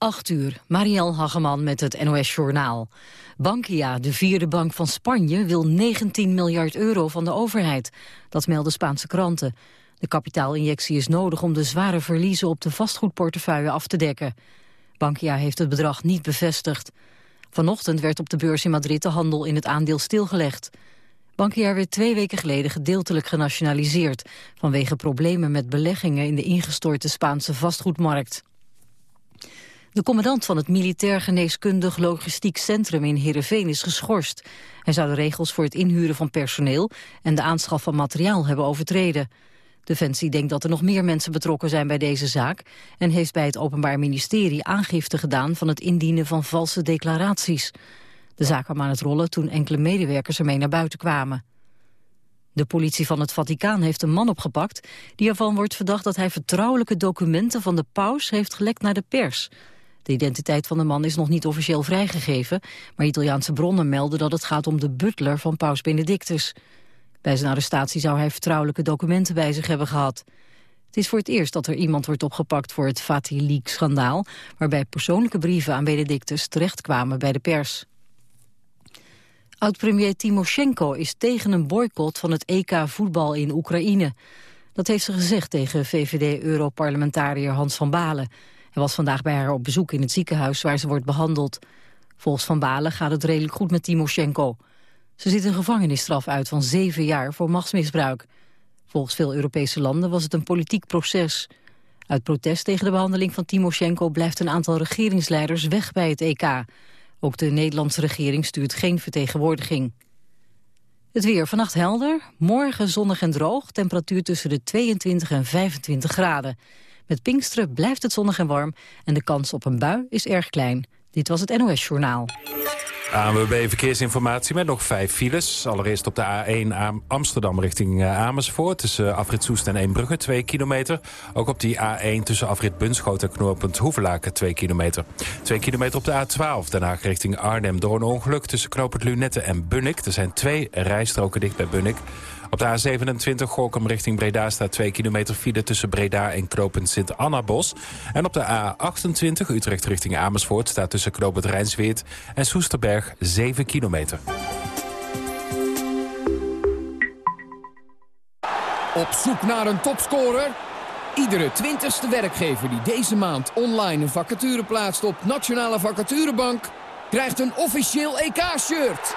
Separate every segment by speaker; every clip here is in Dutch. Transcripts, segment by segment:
Speaker 1: 8 uur, Marielle Hageman met het NOS Journaal. Bankia, de vierde bank van Spanje, wil 19 miljard euro van de overheid. Dat melden Spaanse kranten. De kapitaalinjectie is nodig om de zware verliezen op de vastgoedportefeuille af te dekken. Bankia heeft het bedrag niet bevestigd. Vanochtend werd op de beurs in Madrid de handel in het aandeel stilgelegd. Bankia werd twee weken geleden gedeeltelijk genationaliseerd... vanwege problemen met beleggingen in de ingestorte Spaanse vastgoedmarkt. De commandant van het Militair Geneeskundig Logistiek Centrum in Heerenveen is geschorst. Hij zou de regels voor het inhuren van personeel en de aanschaf van materiaal hebben overtreden. Defensie denkt dat er nog meer mensen betrokken zijn bij deze zaak... en heeft bij het Openbaar Ministerie aangifte gedaan van het indienen van valse declaraties. De zaak kwam aan het rollen toen enkele medewerkers ermee naar buiten kwamen. De politie van het Vaticaan heeft een man opgepakt... die ervan wordt verdacht dat hij vertrouwelijke documenten van de paus heeft gelekt naar de pers. De identiteit van de man is nog niet officieel vrijgegeven... maar Italiaanse bronnen melden dat het gaat om de butler van paus Benedictus. Bij zijn arrestatie zou hij vertrouwelijke documenten bij zich hebben gehad. Het is voor het eerst dat er iemand wordt opgepakt voor het Vati-Leak-schandaal... waarbij persoonlijke brieven aan Benedictus terechtkwamen bij de pers. Oud-premier Timoshenko is tegen een boycott van het EK voetbal in Oekraïne. Dat heeft ze gezegd tegen VVD-europarlementariër Hans van Balen. Hij was vandaag bij haar op bezoek in het ziekenhuis waar ze wordt behandeld. Volgens Van Balen gaat het redelijk goed met Timoshenko. Ze zit een gevangenisstraf uit van zeven jaar voor machtsmisbruik. Volgens veel Europese landen was het een politiek proces. Uit protest tegen de behandeling van Timoshenko blijft een aantal regeringsleiders weg bij het EK. Ook de Nederlandse regering stuurt geen vertegenwoordiging. Het weer vannacht helder, morgen zonnig en droog, temperatuur tussen de 22 en 25 graden. Met Pinksteren blijft het zonnig en warm en de kans op een bui is erg klein. Dit was het NOS Journaal.
Speaker 2: ANWB Verkeersinformatie met nog vijf files. Allereerst op de A1 Amsterdam richting eh, Amersfoort... tussen Afrit Soest en Eembrugge, 2 kilometer. Ook op die A1 tussen Afrit Bunschoten en knooppunt Hoevelaken, 2 kilometer. 2 kilometer op de A12, daarna richting Arnhem... door een ongeluk tussen knooppunt Lunette en Bunnik. Er zijn twee rijstroken dicht bij Bunnik. Op de A27 Gorkum richting Breda staat 2 kilometer file tussen Breda en knooppunt Sint-Annabos. En op de A28 Utrecht richting Amersfoort staat tussen knooppunt Rijnsweert en Soesterberg 7 kilometer.
Speaker 3: Op zoek naar een topscorer? Iedere twintigste werkgever die deze maand online een vacature plaatst op Nationale Vacaturebank... krijgt een officieel EK-shirt.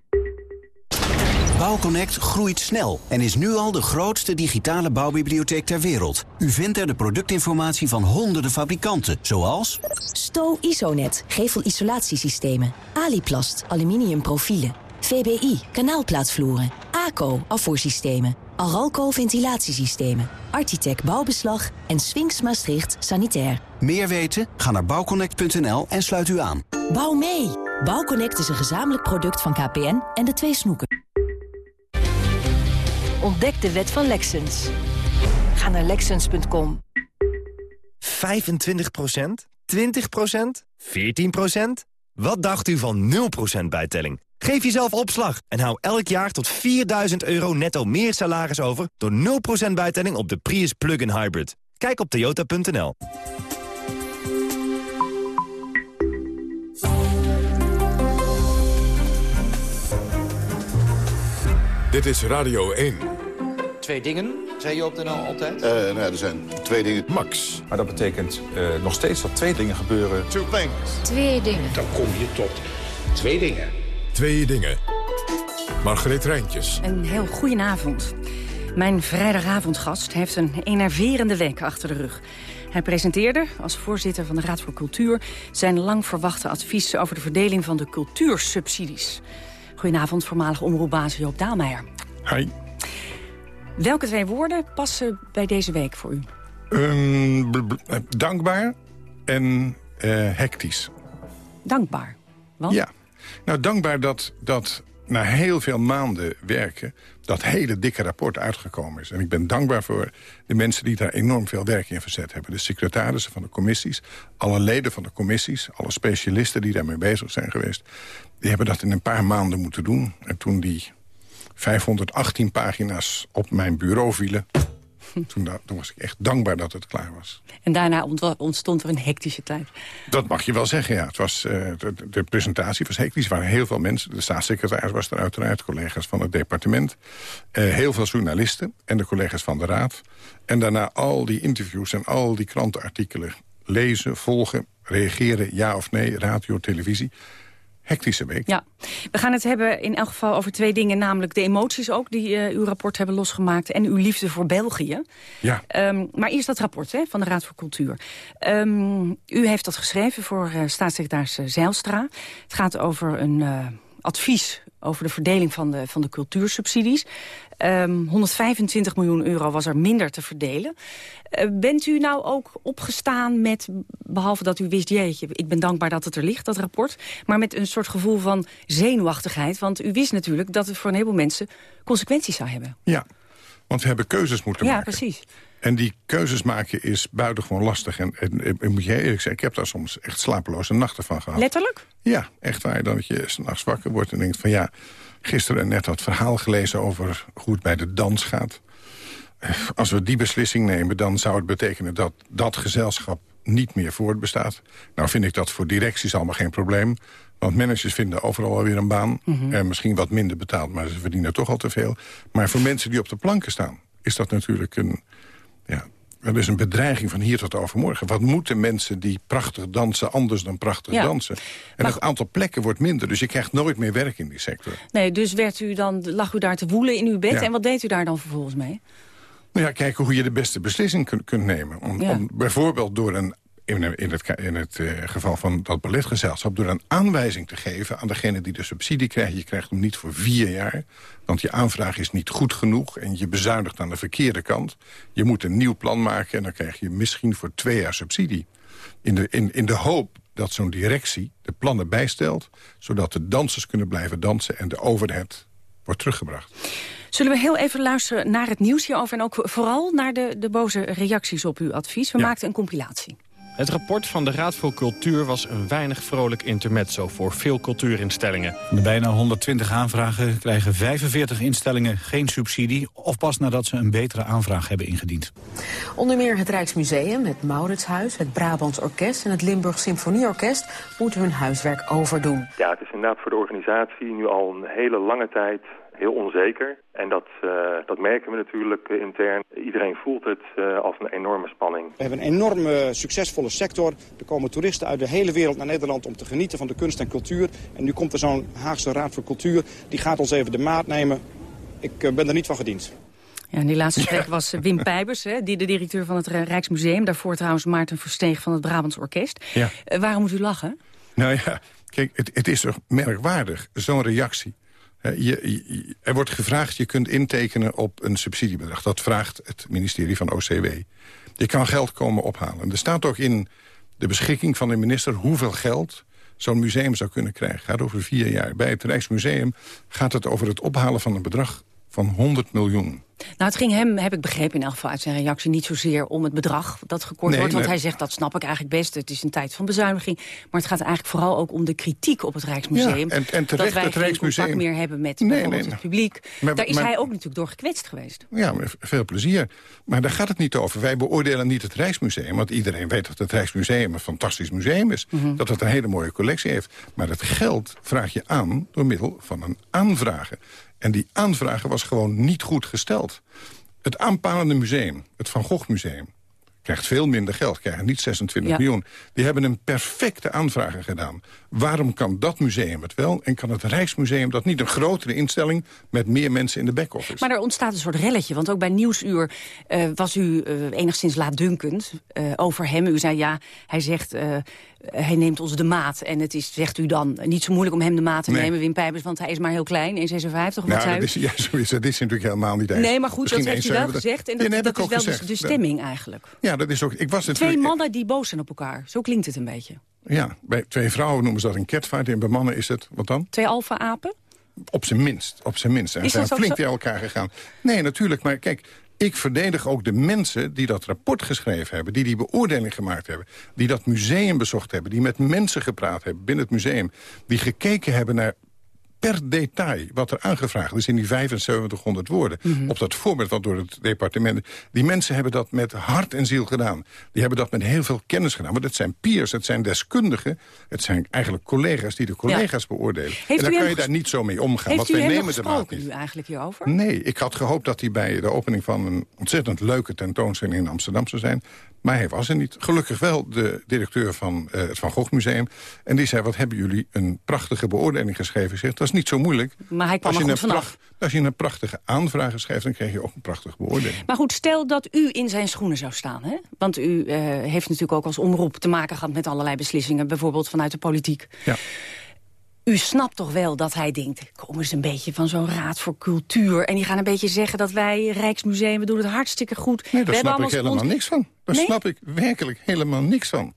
Speaker 4: Bouwconnect groeit snel en is nu al de grootste digitale bouwbibliotheek ter wereld. U vindt er de productinformatie van honderden fabrikanten, zoals...
Speaker 5: Sto Isonet, gevelisolatiesystemen. Aliplast, aluminium profielen. VBI, kanaalplaatvloeren. ACO, afvoersystemen. Aralco ventilatiesystemen. Architect bouwbeslag en Sphinx Maastricht sanitair.
Speaker 4: Meer weten? Ga naar bouwconnect.nl en sluit u aan.
Speaker 5: Bouw mee! Bouwconnect is een gezamenlijk product van KPN en de twee snoeken.
Speaker 6: Ontdek de wet van Lexens. Ga naar Lexens.com.
Speaker 7: 25% 20% 14% Wat dacht u van 0% bijtelling? Geef jezelf opslag en hou elk jaar tot 4000 euro netto meer salaris over... door 0% bijtelling op de Prius Plug-in Hybrid. Kijk op toyota.nl.
Speaker 8: Dit is Radio 1.
Speaker 9: Twee dingen, zei je op de NL altijd?
Speaker 10: Uh, nou er zijn twee dingen.
Speaker 8: Max.
Speaker 11: Maar dat betekent uh, nog steeds dat twee dingen gebeuren.
Speaker 10: Two things.
Speaker 12: Twee dingen.
Speaker 13: Dan kom je tot twee dingen.
Speaker 8: Twee dingen. Margreet Rijntjes.
Speaker 14: Een heel goedenavond. Mijn vrijdagavondgast heeft een enerverende week achter de rug. Hij presenteerde, als voorzitter van de Raad voor Cultuur... zijn lang verwachte advies over de verdeling van de cultuursubsidies. Goedenavond, voormalig omroepbaas Joop Daalmeijer.
Speaker 15: Hi.
Speaker 14: Welke twee woorden passen bij deze week voor u?
Speaker 15: Um, dankbaar en
Speaker 12: hectisch.
Speaker 14: Dankbaar? Want?
Speaker 12: Ja. Nou, dankbaar dat, dat na heel veel maanden werken... dat hele dikke rapport uitgekomen is. En ik ben dankbaar voor de mensen die daar enorm veel werk in verzet hebben. De secretarissen van de commissies, alle leden van de commissies... alle specialisten die daarmee bezig zijn geweest... die hebben dat in een paar maanden moeten doen. En toen die 518 pagina's op mijn bureau vielen... Toen, toen, was ik echt dankbaar dat het klaar was.
Speaker 14: En daarna ontstond er een hectische tijd.
Speaker 12: Dat mag je wel zeggen, ja. Het was, uh, de, presentatie was hectisch. Er waren heel veel mensen. De staatssecretaris was er uiteraard, collega's van het departement. Uh, heel veel journalisten en de collega's van de raad. En daarna al die interviews en al die krantenartikelen lezen, volgen, reageren, ja of nee, radio, televisie hectische week.
Speaker 14: Ja, we gaan het hebben in elk geval over twee dingen. Namelijk de emoties ook die uh, uw rapport hebben losgemaakt... en uw liefde voor België.
Speaker 12: Ja.
Speaker 14: Um, maar eerst dat rapport hè, van de Raad voor Cultuur. Um, u heeft dat geschreven voor uh, staatssecretaris Zeilstra. Het gaat over een uh, advies over de verdeling van de, van de cultuursubsidies. Um, ehm, 125 miljoen euro was er minder te verdelen. Uh, bent u nou ook opgestaan met, behalve dat u wist... jeetje, ik ben dankbaar dat het er ligt, dat rapport... maar met een soort gevoel van zenuwachtigheid? Want u wist natuurlijk dat het voor een heleboel mensen consequenties zou hebben.
Speaker 12: Ja, want we hebben keuzes moeten
Speaker 14: ja,
Speaker 12: maken.
Speaker 14: Ja, precies.
Speaker 12: En die keuzes maken is buitengewoon lastig. En, en, en, moet je eerlijk zeggen, ik heb daar soms echt slapeloze nachten van gehad.
Speaker 14: Letterlijk?
Speaker 12: Ja, echt waar. Dan dat je s'nachts wakker wordt en denkt van ja... gisteren net dat verhaal gelezen over hoe het bij de dans gaat. Als we die beslissing nemen, dan zou het betekenen dat dat gezelschap niet meer voortbestaat. Nou vind ik dat voor directies allemaal geen probleem. Want managers vinden overal alweer een baan.
Speaker 14: Mhm.
Speaker 12: En misschien wat minder betaald, maar ze verdienen toch al te veel. Maar voor mensen die op de planken staan, is dat natuurlijk een ja, dat is een bedreiging van hier tot overmorgen. Wat moeten mensen die prachtig dansen anders dan prachtig dansen? En het aantal plekken wordt minder, dus je krijgt nooit meer werk in die sector.
Speaker 14: Nee, dus werd u dan, lag u daar te woelen in uw bed en wat deed u daar dan vervolgens mee?
Speaker 12: Nou ja, kijken hoe je de beste beslissing kunt, kunt nemen. Om, om bijvoorbeeld door een in, in het, in het uh, geval van dat balletgezelschap... door een aanwijzing te geven aan degene die de subsidie krijgt. Je krijgt hem niet voor vier jaar, want je aanvraag is niet goed genoeg... en je bezuinigt aan de verkeerde kant. Je moet een nieuw plan maken en dan krijg je misschien voor twee jaar subsidie. In de, in, in de hoop dat zo'n directie de plannen bijstelt... zodat de dansers kunnen blijven dansen en de overhead wordt teruggebracht.
Speaker 14: Zullen we heel even luisteren naar het nieuws hierover... en ook vooral naar de, de boze reacties op uw advies? We ja. maakten een compilatie.
Speaker 15: Het rapport van de Raad voor Cultuur was een weinig vrolijk intermezzo voor veel cultuurinstellingen.
Speaker 16: Van de bijna 120 aanvragen krijgen 45 instellingen geen subsidie... of pas nadat ze een betere aanvraag hebben ingediend.
Speaker 17: Onder meer het Rijksmuseum, het Mauritshuis, het Brabants Orkest... en het Limburg Symfonieorkest moeten hun huiswerk overdoen.
Speaker 18: Ja, het is inderdaad voor de organisatie nu al een hele lange tijd heel onzeker. En dat, uh, dat merken we natuurlijk intern. Iedereen voelt het uh, als een enorme spanning.
Speaker 19: We hebben een enorme succesvolle sector. Er komen toeristen uit de hele wereld naar Nederland om te genieten van de kunst en cultuur. En nu komt er zo'n Haagse Raad voor Cultuur. Die gaat ons even de maat nemen. Ik ben er niet van gediend.
Speaker 14: Ja, en die laatste spreker was Wim Pijbers, hè, die de directeur van het Rijksmuseum. Daarvoor trouwens Maarten Versteeg van het Brabants Orkest.
Speaker 12: Ja.
Speaker 14: waarom moet u lachen?
Speaker 12: Nou ja, kijk, het, het is toch merkwaardig, zo'n reactie. Er wordt gevraagd, je kunt intekenen op een subsidiebedrag. Dat vraagt het ministerie van OCW. Je kan geld komen ophalen. Er staat ook in de beschikking van de minister hoeveel geld zo'n museum zou kunnen krijgen. Gaat over vier jaar. Bij het Rijksmuseum gaat het over het ophalen van een bedrag van 100 miljoen.
Speaker 14: Nou, het ging hem, heb ik begrepen in elk geval uit zijn reactie... niet zozeer om het bedrag dat gekort
Speaker 12: Nee,
Speaker 14: wordt. Want
Speaker 12: nee.
Speaker 14: hij zegt, dat snap ik eigenlijk best. Het is een tijd van bezuiniging. Maar het gaat eigenlijk vooral ook om de kritiek op het Rijksmuseum.
Speaker 12: Ja, en- en terecht,
Speaker 14: dat wij
Speaker 12: het Rijksmuseum-
Speaker 14: meer hebben met
Speaker 12: Nee,
Speaker 14: het publiek.
Speaker 12: Maar-
Speaker 14: Daar is
Speaker 12: maar-
Speaker 14: hij ook natuurlijk door gekwetst geweest.
Speaker 12: Ja, veel plezier. Maar daar gaat het niet over. Wij beoordelen niet het Rijksmuseum. Want iedereen weet dat het Rijksmuseum een fantastisch museum is.
Speaker 14: Mhm.
Speaker 12: Dat het een hele mooie collectie heeft. Maar het geld vraag je aan door middel van een aanvragen. En die aanvragen was gewoon niet goed gesteld. Het aanpalende museum, het Van Gogh Museum... krijgt veel minder geld, krijgen niet 26
Speaker 14: Ja.
Speaker 12: miljoen. Die hebben een perfecte aanvragen gedaan. Waarom kan dat museum het wel en kan het Rijksmuseum dat niet? Een grotere instelling met meer mensen in de back-office.
Speaker 14: Maar er ontstaat een soort relletje. Want ook bij Nieuwsuur eh, was u eh, enigszins laatdunkend eh, over hem. U zei ja, hij zegt... hij neemt ons de maat. En het is, zegt u dan, niet zo moeilijk om hem de maat te
Speaker 12: Nee.
Speaker 14: nemen, Wim Pijpers, want hij is maar heel klein, 1,56 of wat
Speaker 12: Nou,
Speaker 14: zei
Speaker 12: dat is, ja, zo is, dat is natuurlijk helemaal niet eens.
Speaker 14: Nee, maar goed, dat heeft u wel
Speaker 12: 1,70.
Speaker 14: gezegd. En
Speaker 12: Ja,
Speaker 14: dat, is wel de,
Speaker 12: gezegd.
Speaker 14: de stemming eigenlijk.
Speaker 12: Ja, dat is ook... Ik was
Speaker 14: Twee mannen die boos zijn op elkaar. Zo klinkt het een beetje.
Speaker 12: Ja, bij twee vrouwen noemen ze dat een catfight. En bij mannen is het, wat dan?
Speaker 14: Twee alfa-apen?
Speaker 12: Op zijn minst, op zijn minst. En
Speaker 14: Is
Speaker 12: ze zijn flink
Speaker 14: zo?
Speaker 12: bij elkaar gegaan. Nee, natuurlijk, maar kijk... Ik verdedig ook de mensen die dat rapport geschreven hebben... die die beoordeling gemaakt hebben... die dat museum bezocht hebben... die met mensen gepraat hebben binnen het museum... die gekeken hebben naar per detail wat er aangevraagd is in die 7500 woorden.
Speaker 14: Mhm.
Speaker 12: Op dat voorbeeld wat door het departement... Die mensen hebben dat met hart en ziel gedaan. Die hebben dat met heel veel kennis gedaan. Want het zijn peers, het zijn deskundigen. Het zijn eigenlijk collega's die de collega's beoordelen. en
Speaker 14: u
Speaker 12: dan kan je daar niet zo mee omgaan.
Speaker 14: Heeft
Speaker 12: want
Speaker 14: u
Speaker 12: wij nemen de maat niet.
Speaker 14: nu eigenlijk hierover?
Speaker 12: Nee, ik had gehoopt dat hij bij de opening van een ontzettend leuke tentoonstelling in Amsterdam zou zijn. Maar hij was er niet. Gelukkig wel de directeur van eh, het Van Gogh Museum. En die zei, wat hebben jullie een prachtige beoordeling geschreven. Ik zeg, dat niet zo moeilijk.
Speaker 14: Maar hij kwam
Speaker 12: als
Speaker 14: er
Speaker 12: je
Speaker 14: goed
Speaker 12: een
Speaker 14: vanaf.
Speaker 12: Als je een prachtige aanvraag schrijft, dan krijg je ook een prachtige beoordeling.
Speaker 14: Maar goed, stel dat u in zijn schoenen zou staan. Hè? Want u eh, heeft natuurlijk ook als omroep te maken gehad met allerlei beslissingen. Bijvoorbeeld vanuit de politiek.
Speaker 12: Ja.
Speaker 14: U snapt toch wel dat hij denkt, kom eens een beetje van zo'n raad voor cultuur. En die gaan een beetje zeggen dat wij, Rijksmuseum, we doen het hartstikke goed.
Speaker 12: Nee, daar snap ik helemaal niks van. Daar
Speaker 14: Nee?
Speaker 12: snap ik werkelijk helemaal niks van.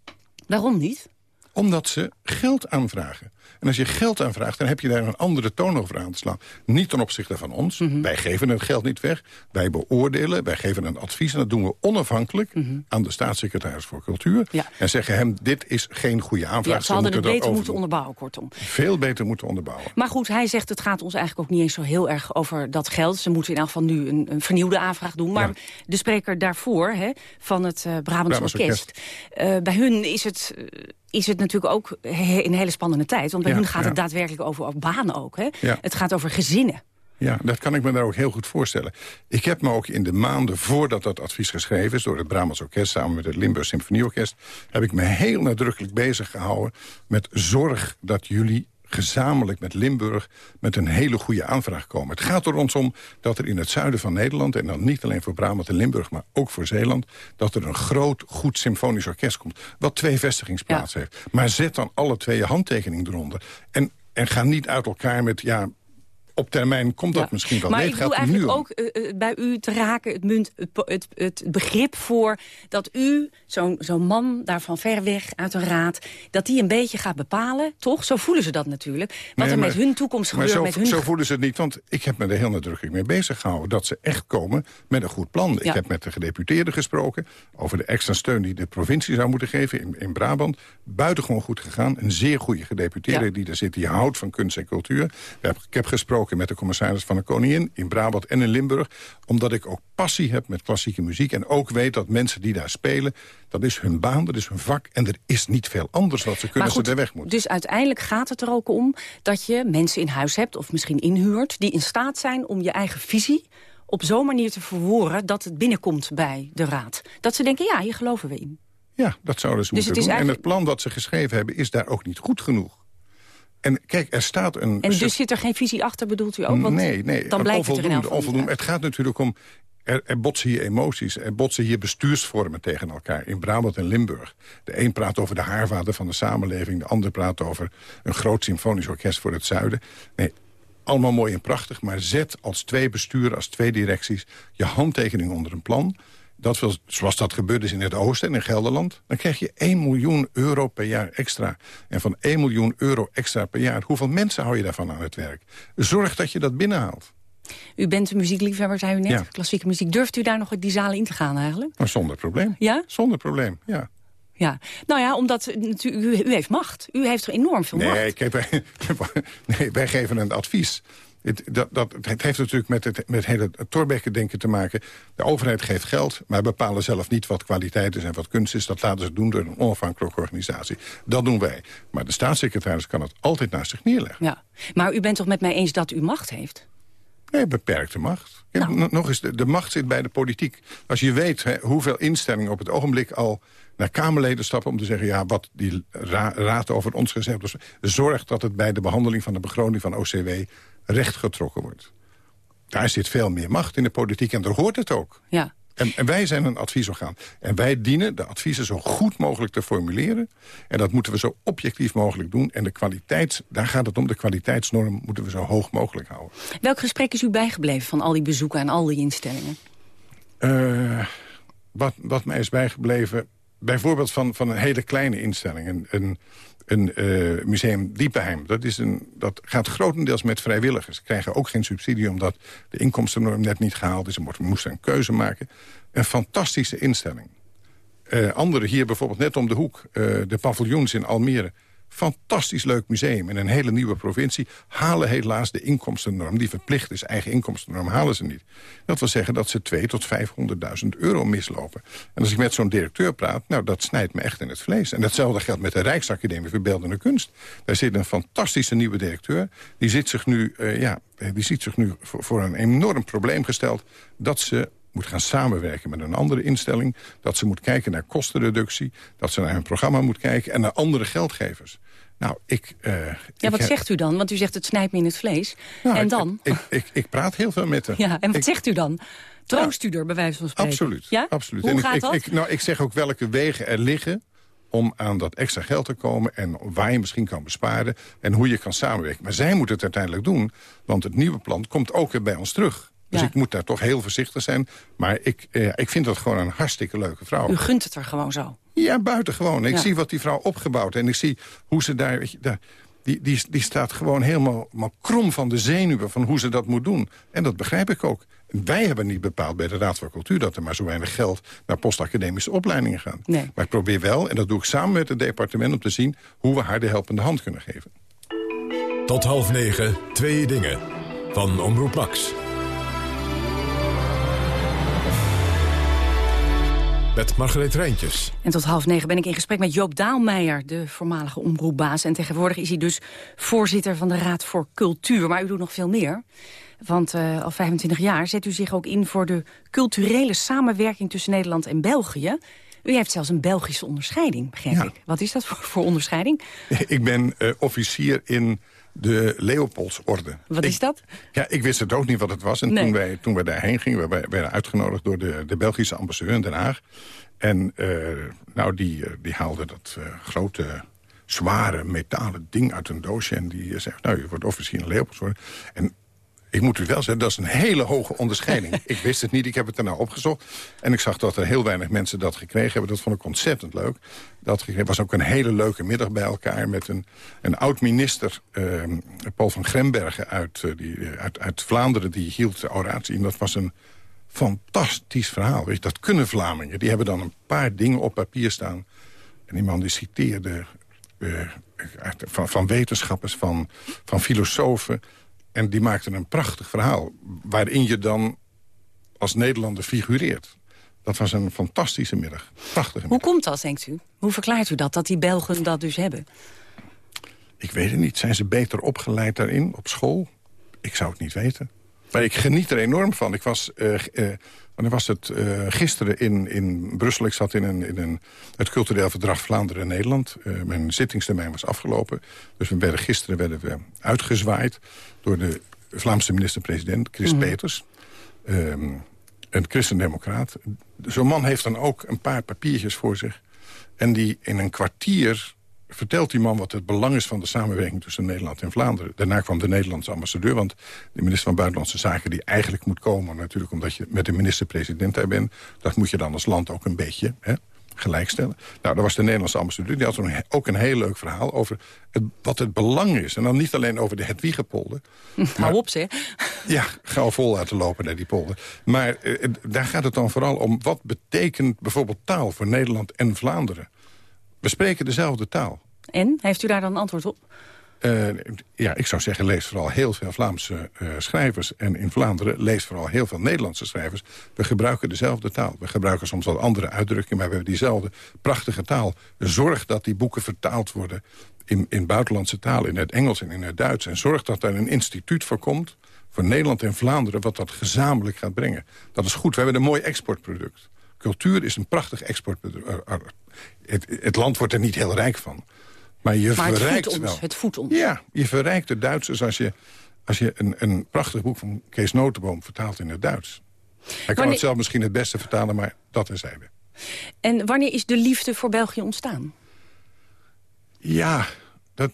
Speaker 14: Waarom niet?
Speaker 12: Omdat ze geld aanvragen. En als je geld aanvraagt, dan heb je daar een andere toon over aan te slaan. Niet ten opzichte van ons.
Speaker 14: Mhm.
Speaker 12: Wij geven het geld niet weg. Wij beoordelen, wij geven een advies. En dat doen we onafhankelijk
Speaker 14: Mhm.
Speaker 12: aan de staatssecretaris voor Cultuur. En zeggen hem, dit is geen goede aanvraag.
Speaker 14: Ja, ze hadden het beter moeten onderbouwen, kortom.
Speaker 12: Veel beter moeten onderbouwen.
Speaker 14: Maar goed, hij zegt het gaat ons eigenlijk ook niet eens zo heel erg over dat geld. Ze moeten in elk geval nu een, een vernieuwde aanvraag doen. Maar de spreker daarvoor, hè, van het Brabants
Speaker 12: Brabants
Speaker 14: Orkest... eh, bij hun is het, eh, is het natuurlijk ook he- een hele spannende tijd. Want bij
Speaker 12: Ja,
Speaker 14: hun gaat het daadwerkelijk over, over banen ook. Hè?
Speaker 12: Ja.
Speaker 14: Het gaat over gezinnen.
Speaker 12: Ja, dat kan ik me daar ook heel goed voorstellen. Ik heb me ook in de maanden voordat dat advies geschreven is... door het Brabants Orkest samen met het Limburg Symfonieorkest... heb ik me heel nadrukkelijk bezig gehouden met zorg dat jullie gezamenlijk met Limburg met een hele goede aanvraag komen. Het gaat er ons om dat er in het zuiden van Nederland... en dan niet alleen voor Brabant en Limburg, maar ook voor Zeeland... dat er een groot, goed symfonisch orkest komt... wat twee vestigingsplaatsen heeft. Maar zet dan alle twee je handtekening eronder. En, en ga niet uit elkaar met... ja. Op termijn komt dat
Speaker 14: Ja.
Speaker 12: misschien wel.
Speaker 14: Maar
Speaker 12: nee,
Speaker 14: ik
Speaker 12: het gaat er nu
Speaker 14: eigenlijk ook eh, eh, bij u te raken het, munt, het, het, het begrip voor dat u, zo'n zo'n man daar van ver weg uit een raad... dat die een beetje gaat bepalen, toch? Zo voelen ze dat natuurlijk. Wat
Speaker 12: Nee,
Speaker 14: er
Speaker 12: maar-
Speaker 14: met hun toekomst
Speaker 12: maar
Speaker 14: gebeurt.
Speaker 12: zo,
Speaker 14: met hun
Speaker 12: zo voelen ze het niet, want ik heb me er heel nadrukkelijk mee bezig gehouden... dat ze echt komen met een goed plan. Ik heb met de gedeputeerden gesproken... over de extra steun die de provincie zou moeten geven in, in Brabant. Buitengewoon goed gegaan. Een zeer goede gedeputeerde
Speaker 14: Ja.
Speaker 12: die er zit, die houdt van kunst en cultuur. Heb- Ik heb gesproken met de commissaris van de Koningin... in Brabant en in Limburg, omdat ik ook passie heb met klassieke muziek... en ook weet dat mensen die daar spelen, dat is hun baan, dat is hun vak... en er is niet veel anders wat ze kunnen
Speaker 14: goed,
Speaker 12: ze er weg moeten.
Speaker 14: Dus uiteindelijk gaat het er ook om dat je mensen in huis hebt... of misschien inhuurt, die in staat zijn om je eigen visie op zo'n manier te verwoorden... dat het binnenkomt bij de raad. Dat ze denken, ja, hier geloven we in.
Speaker 12: Ja, dat zouden ze
Speaker 14: Dus
Speaker 12: moeten doen. En het plan dat ze geschreven hebben is daar ook niet goed genoeg. En kijk, er staat een...
Speaker 14: En dus zit er geen visie achter, bedoelt u ook? Want
Speaker 12: nee, nee.
Speaker 14: dan blijkt het er
Speaker 12: onvoldoende, onvoldoende. Het gaat natuurlijk om... Er, er botsen hier emoties, er botsen hier bestuursvormen tegen elkaar. In Brabant en Limburg. De een praat over de haarvader van de samenleving. De ander praat over een groot symfonisch orkest voor het zuiden. Nee, allemaal mooi en prachtig. Maar zet als twee besturen, als twee directies... je handtekening onder een plan... Dat zoals dat gebeurd is in het oosten en in Gelderland... dan krijg je 1 miljoen euro per jaar extra. En van 1 miljoen euro extra per jaar... hoeveel mensen hou je daarvan aan het werk? Zorg dat je dat binnenhaalt.
Speaker 14: U bent een muziekliefhebber, zei u net,
Speaker 12: Ja.
Speaker 14: klassieke muziek. Durft u daar nog die zalen in te gaan eigenlijk?
Speaker 12: Maar zonder probleem.
Speaker 14: Ja?
Speaker 12: Zonder probleem, ja.
Speaker 14: Ja. Nou ja, omdat u, u heeft macht. U heeft er enorm veel macht.
Speaker 12: Nee, kijk, wij, nee, wij geven een advies. Het, dat, dat, het heeft natuurlijk met het, met het hele Torbekke-denken te maken. De overheid geeft geld, maar bepalen zelf niet wat kwaliteit is en wat kunst is. Dat laten ze doen door een onafhankelijke organisatie. Dat doen wij. Maar de staatssecretaris kan het altijd naast zich neerleggen.
Speaker 14: Ja. Maar u bent toch met mij eens dat u macht heeft?
Speaker 12: Nee, beperkte macht.
Speaker 14: Nou.
Speaker 12: Nog eens, de, de macht zit bij de politiek. Als je weet hè, hoeveel instellingen op het ogenblik al naar Kamerleden stappen... om te zeggen, ja, wat die ra- raad over ons gezegd heeft... zorg dat het bij de behandeling van de begroting van OCW rechtgetrokken wordt. Daar zit veel meer macht in de politiek en daar hoort het ook.
Speaker 14: Ja.
Speaker 12: En, en wij zijn een adviesorgaan. En wij dienen de adviezen zo goed mogelijk te formuleren. En dat moeten we zo objectief mogelijk doen. En de kwaliteit, daar gaat het om, de kwaliteitsnorm moeten we zo hoog mogelijk houden.
Speaker 14: Welk gesprek is u bijgebleven van al die bezoeken en al die instellingen?
Speaker 12: Eh, wat, wat mij is bijgebleven... bijvoorbeeld van, van een hele kleine instelling. Een, een, een uh, museum Diepenheim. Dat, is een, dat gaat grotendeels met vrijwilligers. Ze krijgen ook geen subsidie omdat de inkomstennorm net niet gehaald is. Ze moesten een keuze maken. Een fantastische instelling. Uh, andere hier bijvoorbeeld net om de hoek. Uh, de paviljoens in Almere fantastisch leuk museum in een hele nieuwe provincie... halen helaas de inkomstennorm, die verplicht is, eigen inkomstennorm, halen ze niet. Dat wil zeggen dat ze 2 tot 500.000 euro mislopen. En als ik met zo'n directeur praat, nou, dat snijdt me echt in het vlees. En datzelfde geldt met de Rijksacademie voor Beeldende Kunst. Daar zit een fantastische nieuwe directeur. Die, zit zich nu, uh, ja, die ziet zich nu voor, voor een enorm probleem gesteld... dat ze moet gaan samenwerken met een andere instelling. Dat ze moet kijken naar kostenreductie. Dat ze naar hun programma moet kijken. En naar andere geldgevers. Nou, ik... Uh,
Speaker 14: ja, wat zegt u dan? Want u zegt het snijdt me in het vlees. Nou, en dan?
Speaker 12: Ik, ik, ik, praat heel veel met haar.
Speaker 14: Ja, en wat zegt u dan? Troost u er, bij wijze van spreken?
Speaker 12: Absoluut.
Speaker 14: Ja?
Speaker 12: absoluut.
Speaker 14: Hoe
Speaker 12: en
Speaker 14: gaat
Speaker 12: ik,
Speaker 14: dat?
Speaker 12: Ik, nou, ik zeg ook welke wegen er liggen om aan dat extra geld te komen... en waar je misschien kan besparen en hoe je kan samenwerken. Maar zij moet het uiteindelijk doen, want het nieuwe plan komt ook weer bij ons terug. Dus
Speaker 14: Ja.
Speaker 12: ik moet daar toch heel voorzichtig zijn. Maar ik, eh, ik vind dat gewoon een hartstikke leuke vrouw.
Speaker 14: U gunt het er gewoon zo.
Speaker 12: Ja, buitengewoon. Ik
Speaker 14: Ja.
Speaker 12: zie wat die vrouw opgebouwd. En ik zie hoe ze daar... Weet je, daar die, die, die staat gewoon helemaal maar krom van de zenuwen... van hoe ze dat moet doen. En dat begrijp ik ook. Wij hebben niet bepaald bij de Raad van Cultuur... dat er maar zo weinig geld naar postacademische opleidingen gaat.
Speaker 14: Nee.
Speaker 12: Maar ik probeer wel, en dat doe ik samen met het departement... om te zien hoe we haar de helpende hand kunnen geven.
Speaker 8: Tot half negen, twee dingen. Van Omroep Max. Met Margreet Rijntjes.
Speaker 14: En tot half negen ben ik in gesprek met Joop Daalmeijer, de voormalige omroepbaas. En tegenwoordig is hij dus voorzitter van de Raad voor Cultuur. Maar u doet nog veel meer. Want eh, al 25 jaar zet u zich ook in voor de culturele samenwerking tussen Nederland en België. U heeft zelfs een Belgische onderscheiding, begrijp ik. Wat is dat voor, voor onderscheiding?
Speaker 12: ik ben eh, officier in de Leopoldsorde.
Speaker 14: Wat
Speaker 12: Ik-
Speaker 14: is dat?
Speaker 12: Ja, ik wist het ook niet wat het was. En
Speaker 14: Nee.
Speaker 12: toen, wij, toen wij daarheen gingen, we werden uitgenodigd door de, de Belgische ambassadeur in Den Haag. En eh, nou, die, eh, die haalde dat eh, grote, zware, metalen ding uit een doosje. En die zegt, nou, je wordt officier in Leopoldsorde. En ik moet u wel zeggen, dat is een hele hoge onderscheiding. ik wist het niet, ik heb het er nou opgezocht. En ik zag dat er heel weinig mensen dat gekregen hebben. Dat vond ik ontzettend leuk. Dat was ook een hele leuke middag bij elkaar... met een, een oud-minister, ehm, Paul van Grembergen uit, eh, die, eh, uit, uit Vlaanderen... die hield de oratie. En dat was een fantastisch verhaal. Weet je, dat kunnen Vlamingen. Die hebben dan een paar dingen op papier staan. En die man die citeerde eh, van, van wetenschappers, van, van filosofen... En die maakte een prachtig verhaal... waarin je dan als Nederlander figureert. Dat was een fantastische middag. Prachtige
Speaker 14: Hoe komt dat, denkt u? Hoe verklaart u dat, dat die Belgen dat dus hebben?
Speaker 12: Ik weet het niet. Zijn ze beter opgeleid daarin op school? Ik zou het niet weten. Maar ik geniet er enorm van. Ik was, eh, eh, wanneer was het eh, gisteren in, in Brussel. Ik zat in, een, in een, het cultureel verdrag Vlaanderen en Nederland. Eh, mijn zittingstermijn was afgelopen. Dus we werden, gisteren werden we uitgezwaaid door de Vlaamse minister-president Chris
Speaker 20: Mhm.
Speaker 12: Peters. Ehm, een christendemocraat. Zo'n man heeft dan ook een paar papiertjes voor zich. En die in een kwartier vertelt die man wat het belang is van de samenwerking tussen Nederland en Vlaanderen. Daarna kwam de Nederlandse ambassadeur, want de minister van Buitenlandse Zaken... die eigenlijk moet komen natuurlijk omdat je met de minister-president daar bent... dat moet je dan als land ook een beetje hè, gelijkstellen. Nou, daar was de Nederlandse ambassadeur, die had ook een heel leuk verhaal... over het, wat het belang is. En dan niet alleen over de Hedwiegepolder.
Speaker 14: Hou op, zeg.
Speaker 12: Ja, gauw vol laten lopen naar die polder. Maar eh, daar gaat het dan vooral om... wat betekent bijvoorbeeld taal voor Nederland en Vlaanderen? We spreken dezelfde taal.
Speaker 14: En, heeft u daar dan een antwoord op?
Speaker 12: Eh, ja, ik zou zeggen, lees vooral heel veel Vlaamse eh, schrijvers. En in Vlaanderen lees vooral heel veel Nederlandse schrijvers. We gebruiken dezelfde taal. We gebruiken soms wat andere uitdrukkingen, maar we hebben diezelfde prachtige taal. Zorg dat die boeken vertaald worden in, in buitenlandse talen, in het Engels en in het Duits. En zorg dat er een instituut voor komt, voor Nederland en Vlaanderen... wat dat gezamenlijk gaat brengen. Dat is goed. We hebben een mooi exportproduct. Cultuur is een prachtig exportproduct. Eh, Het, het land wordt er niet heel rijk van. Maar je
Speaker 14: Maar het
Speaker 12: verrijkt
Speaker 14: voedt ons, het voedt ons.
Speaker 12: Ja, je verrijkt de Duitsers als je, als je een, een prachtig boek van Kees Notenboom vertaalt in het Duits. Hij kan
Speaker 14: Wanneer-
Speaker 12: het zelf misschien het beste vertalen, maar dat terzijde.
Speaker 14: En wanneer is de liefde voor België ontstaan?
Speaker 12: Ja, Dat,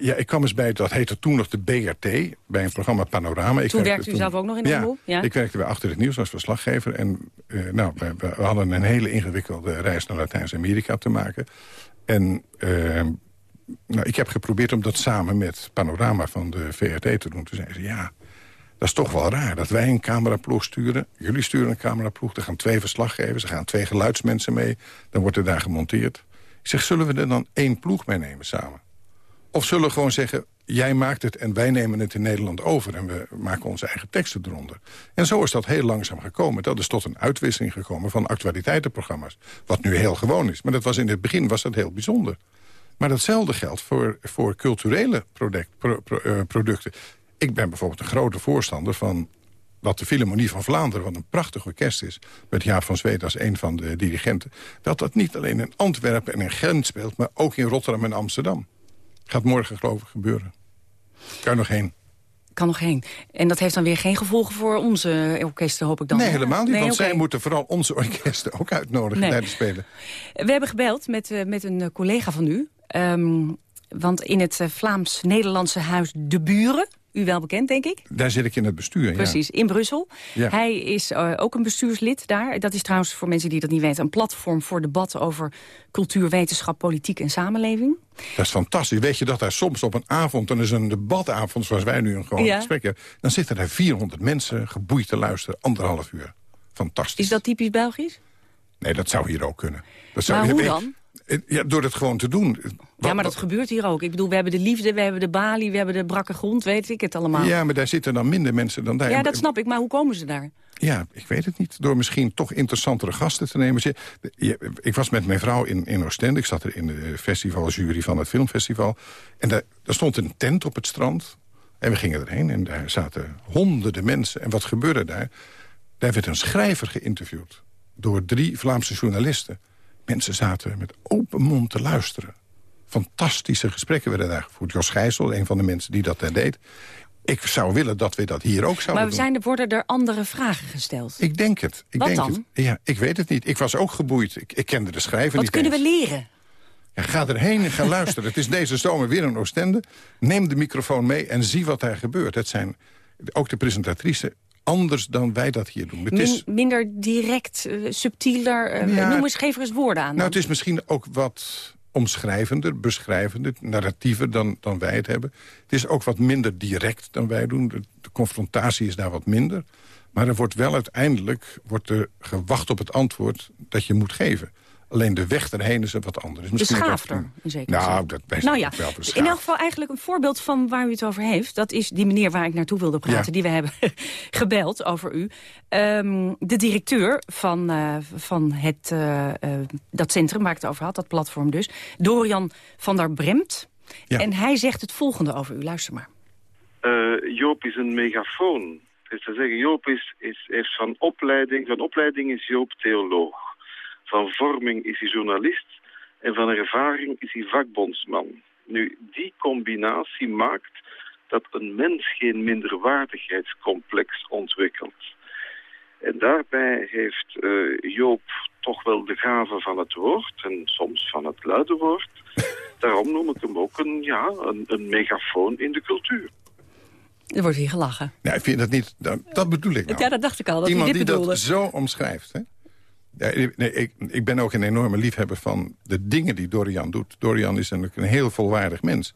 Speaker 12: ja, ik kwam eens bij, dat heette toen nog de BRT, bij een programma Panorama. Ik
Speaker 14: toen werkte u zelf ook nog in de
Speaker 12: ja, ja, ik werkte bij Achter het Nieuws als verslaggever. En uh, nou, we, we, hadden een hele ingewikkelde reis naar Latijns-Amerika te maken. En uh, nou, ik heb geprobeerd om dat samen met Panorama van de VRT te doen. Toen zeiden ze, ja, dat is toch wel raar dat wij een cameraploeg sturen. Jullie sturen een cameraploeg, er gaan twee verslaggevers... er gaan twee geluidsmensen mee, dan wordt er daar gemonteerd. Ik zeg, zullen we er dan één ploeg meenemen samen? Of zullen we gewoon zeggen, jij maakt het en wij nemen het in Nederland over... en we maken onze eigen teksten eronder. En zo is dat heel langzaam gekomen. Dat is tot een uitwisseling gekomen van actualiteitenprogramma's. Wat nu heel gewoon is. Maar dat was in het begin was dat heel bijzonder. Maar datzelfde geldt voor, voor culturele product, eh, producten. Ik ben bijvoorbeeld een grote voorstander van wat de Philharmonie van Vlaanderen... wat een prachtig orkest is, met Jaap van Zweet als een van de dirigenten... dat dat niet alleen in Antwerpen en in Gent speelt... maar ook in Rotterdam en Amsterdam. Gaat morgen geloof ik gebeuren. Kan nog heen.
Speaker 14: Kan nog heen. En dat heeft dan weer geen gevolgen voor onze orkesten, hoop ik dan?
Speaker 12: Nee, helemaal niet, want zij moeten vooral onze orkesten ook uitnodigen nee. tijdens spelen.
Speaker 14: We hebben gebeld met, uh, met een collega van u. Um, want in het uh, Vlaams-Nederlandse huis De Buren u wel bekend, denk ik?
Speaker 12: Daar zit ik in het bestuur,
Speaker 14: Precies, in Brussel. Ja. Hij is uh, ook een bestuurslid daar. Dat is trouwens, voor mensen die dat niet weten... een platform voor debatten over cultuur, wetenschap, politiek en samenleving.
Speaker 12: Dat is fantastisch. Weet je dat daar soms op een avond... dan is een debatavond zoals wij nu een gewoon ja. gesprek hebben... dan zitten er 400 mensen geboeid te luisteren, anderhalf uur. Fantastisch.
Speaker 14: Is dat typisch Belgisch?
Speaker 12: Nee, dat zou hier ook kunnen. Dat zou,
Speaker 14: maar hoe dan?
Speaker 12: Ja, door het gewoon te doen.
Speaker 14: Ja, maar dat gebeurt hier ook. Ik bedoel, we hebben de liefde, we hebben de balie, we hebben de brakke grond, weet ik het allemaal.
Speaker 12: Ja, maar daar zitten dan minder mensen dan daar.
Speaker 14: Ja, dat snap ik, maar hoe komen ze daar?
Speaker 12: Ja, ik weet het niet. Door misschien toch interessantere gasten te nemen. Ik was met mijn vrouw in, in Oostende. Ik zat er in de festivaljury van het filmfestival. En daar, daar stond een tent op het strand. En we gingen erheen en daar zaten honderden mensen. En wat gebeurde daar? Daar werd een schrijver geïnterviewd. Door drie Vlaamse journalisten. Mensen zaten met open mond te luisteren. Fantastische gesprekken werden daar gevoerd. Jos Gijssel, een van de mensen die dat daar deed. Ik zou willen dat we dat hier ook zouden
Speaker 14: maar zijn er, worden er andere vragen gesteld?
Speaker 12: Ik denk het. Ik
Speaker 14: Wat
Speaker 12: denk
Speaker 14: dan?
Speaker 12: Het. Ja, ik weet het niet. Ik was ook geboeid. Ik, ik kende de schrijver
Speaker 14: Wat
Speaker 12: niet
Speaker 14: kunnen
Speaker 12: eens.
Speaker 14: we leren?
Speaker 12: Ja, ga erheen en ga luisteren. Het is deze zomer weer een Oostende. Neem de microfoon mee en zie wat daar gebeurt. Het zijn ook de presentatrice anders dan wij dat hier doen. Het
Speaker 14: Min,
Speaker 12: is,
Speaker 14: minder direct, uh, subtieler, uh,
Speaker 12: Ja.
Speaker 14: noem eens, geef er eens woorden aan.
Speaker 12: nou,
Speaker 14: dan.
Speaker 12: het is misschien ook wat omschrijvender, beschrijvender, narratiever dan, dan wij het hebben. Het is ook wat minder direct dan wij doen. De, de confrontatie is daar wat minder. Maar er wordt wel uiteindelijk wordt er gewacht op het antwoord dat je moet geven. Alleen de weg erheen is er wat anders. Misschien
Speaker 14: Beschaafder, in zekere
Speaker 12: Nou,
Speaker 14: zin.
Speaker 12: dat best
Speaker 14: nou ja,
Speaker 12: wel beschaafd.
Speaker 14: in elk geval eigenlijk een voorbeeld van waar u het over heeft. Dat is die meneer waar ik naartoe wilde praten,
Speaker 12: Ja.
Speaker 14: die we hebben gebeld over u. Ehm, de directeur van, eh, van het, eh, eh, dat centrum waar ik het over had, dat platform dus. Dorian van der Bremt.
Speaker 12: Ja.
Speaker 14: En hij zegt het volgende over u. Luister maar.
Speaker 20: Eh, Joop is een megafoon. Dat is te zeggen, Joop is, is, heeft van opleiding, van opleiding is Joop theoloog. Van vorming is hij journalist. En van ervaring is hij vakbondsman. Nu, die combinatie maakt dat een mens geen minderwaardigheidscomplex ontwikkelt. En daarbij heeft eh, Joop toch wel de gave van het woord en soms van het luide woord. Daarom noem ik hem ook een, ja, een, een megafoon in de cultuur.
Speaker 14: Er wordt hier gelachen.
Speaker 12: Ja, ik vind dat niet... Dat, dat bedoel ik nou.
Speaker 14: Ja, dat dacht ik al, dat
Speaker 12: Iemand
Speaker 14: dit
Speaker 12: die dat zo omschrijft. Hè? Ja, nee, ik, ik ben ook een enorme liefhebber van de dingen die Dorian doet. Dorian is een, een heel volwaardig mens.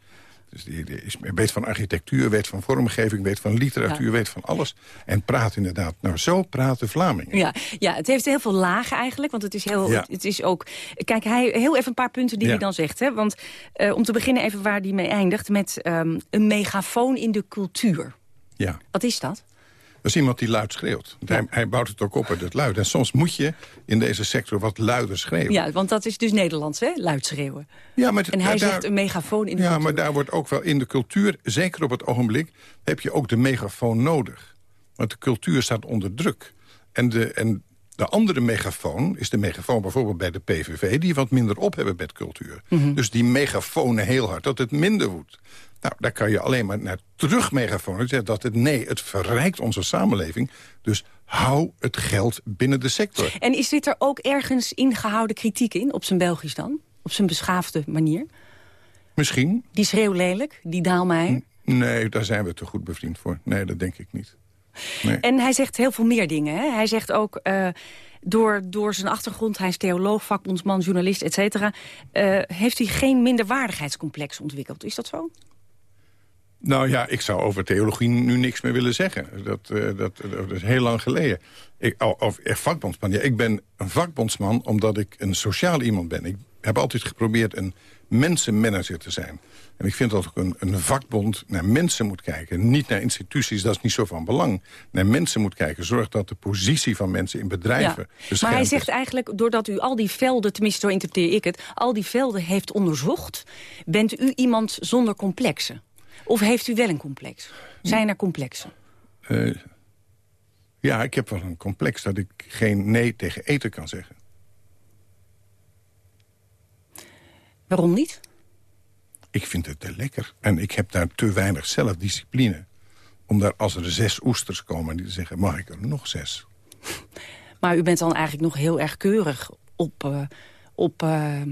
Speaker 12: Dus die, die is, weet van architectuur, weet van vormgeving, weet van literatuur,
Speaker 14: Ja.
Speaker 12: weet van alles. En praat inderdaad. Nou, zo praten Vlamingen.
Speaker 14: Ja, ja, het heeft heel veel lagen eigenlijk, want het is, heel,
Speaker 12: Ja.
Speaker 14: het is ook... Kijk, hij, heel even een paar punten die
Speaker 12: Ja.
Speaker 14: hij dan zegt. Hè? Want eh, om te beginnen even waar hij mee eindigt... met ehm, een megafoon in de cultuur.
Speaker 12: Ja.
Speaker 14: Wat is dat?
Speaker 12: Dat is iemand die luid schreeuwt. Hij, hij bouwt het ook op uit het luid. En soms moet je in deze sector wat luider schreeuwen.
Speaker 14: Ja, want dat is dus Nederlands, hè? Luid schreeuwen.
Speaker 12: Ja, maar
Speaker 14: En hij
Speaker 12: daar-
Speaker 14: zegt een megafoon in de
Speaker 12: Ja,
Speaker 14: cultuur.
Speaker 12: maar daar wordt ook wel in de cultuur, zeker op het ogenblik... heb je ook de megafoon nodig. Want de cultuur staat onder druk. En de, en de andere megafoon is de megafoon bijvoorbeeld bij de PVV... die wat minder op hebben met cultuur.
Speaker 14: Mhm.
Speaker 12: Dus die megafonen heel hard, dat het minder wordt. Nou, daar kan je alleen maar naar terug megafonen dat het nee, het verrijkt onze samenleving. Dus hou het geld binnen de sector.
Speaker 14: En is dit er ook ergens ingehouden kritiek in, op zijn Belgisch dan? Op zijn beschaafde manier?
Speaker 12: Misschien.
Speaker 14: Die schreeuw lelijk, die daalmeijer?
Speaker 12: Nee, daar zijn we te goed bevriend voor. Nee, dat denk ik niet. Nee.
Speaker 14: En hij zegt heel veel meer dingen. Hè? Hij zegt ook, uh, door, door zijn achtergrond... hij is theoloog, vakbondsman, journalist, et cetera... Uh, heeft hij geen minderwaardigheidscomplex ontwikkeld. Is dat zo?
Speaker 12: Nou ja, ik zou over theologie nu niks meer willen zeggen. Dat, uh, dat, dat, is heel lang geleden. Ik, of vakbondsman. Ja, ik ben een vakbondsman omdat ik een sociaal iemand ben. Ik heb altijd geprobeerd een mensenmanager te zijn. En ik vind dat ook een, een vakbond naar mensen moet kijken. Niet naar instituties, dat is niet zo van belang. Naar mensen moet kijken. Zorg dat de positie van mensen in bedrijven ja.
Speaker 14: Maar hij zegt eigenlijk, doordat u al die velden, tenminste zo interpreteer ik het... al die velden heeft onderzocht, bent u iemand zonder complexen? Of heeft u wel een complex? Zijn er complexen?
Speaker 12: Uh, ja, ik heb wel een complex dat ik geen nee tegen eten kan zeggen.
Speaker 14: Waarom niet?
Speaker 12: Ik vind het te lekker. En ik heb daar te weinig zelfdiscipline. Om daar als er zes oesters komen die zeggen, mag ik er nog zes?
Speaker 14: Maar u bent dan eigenlijk nog heel erg keurig op, uh, op uh,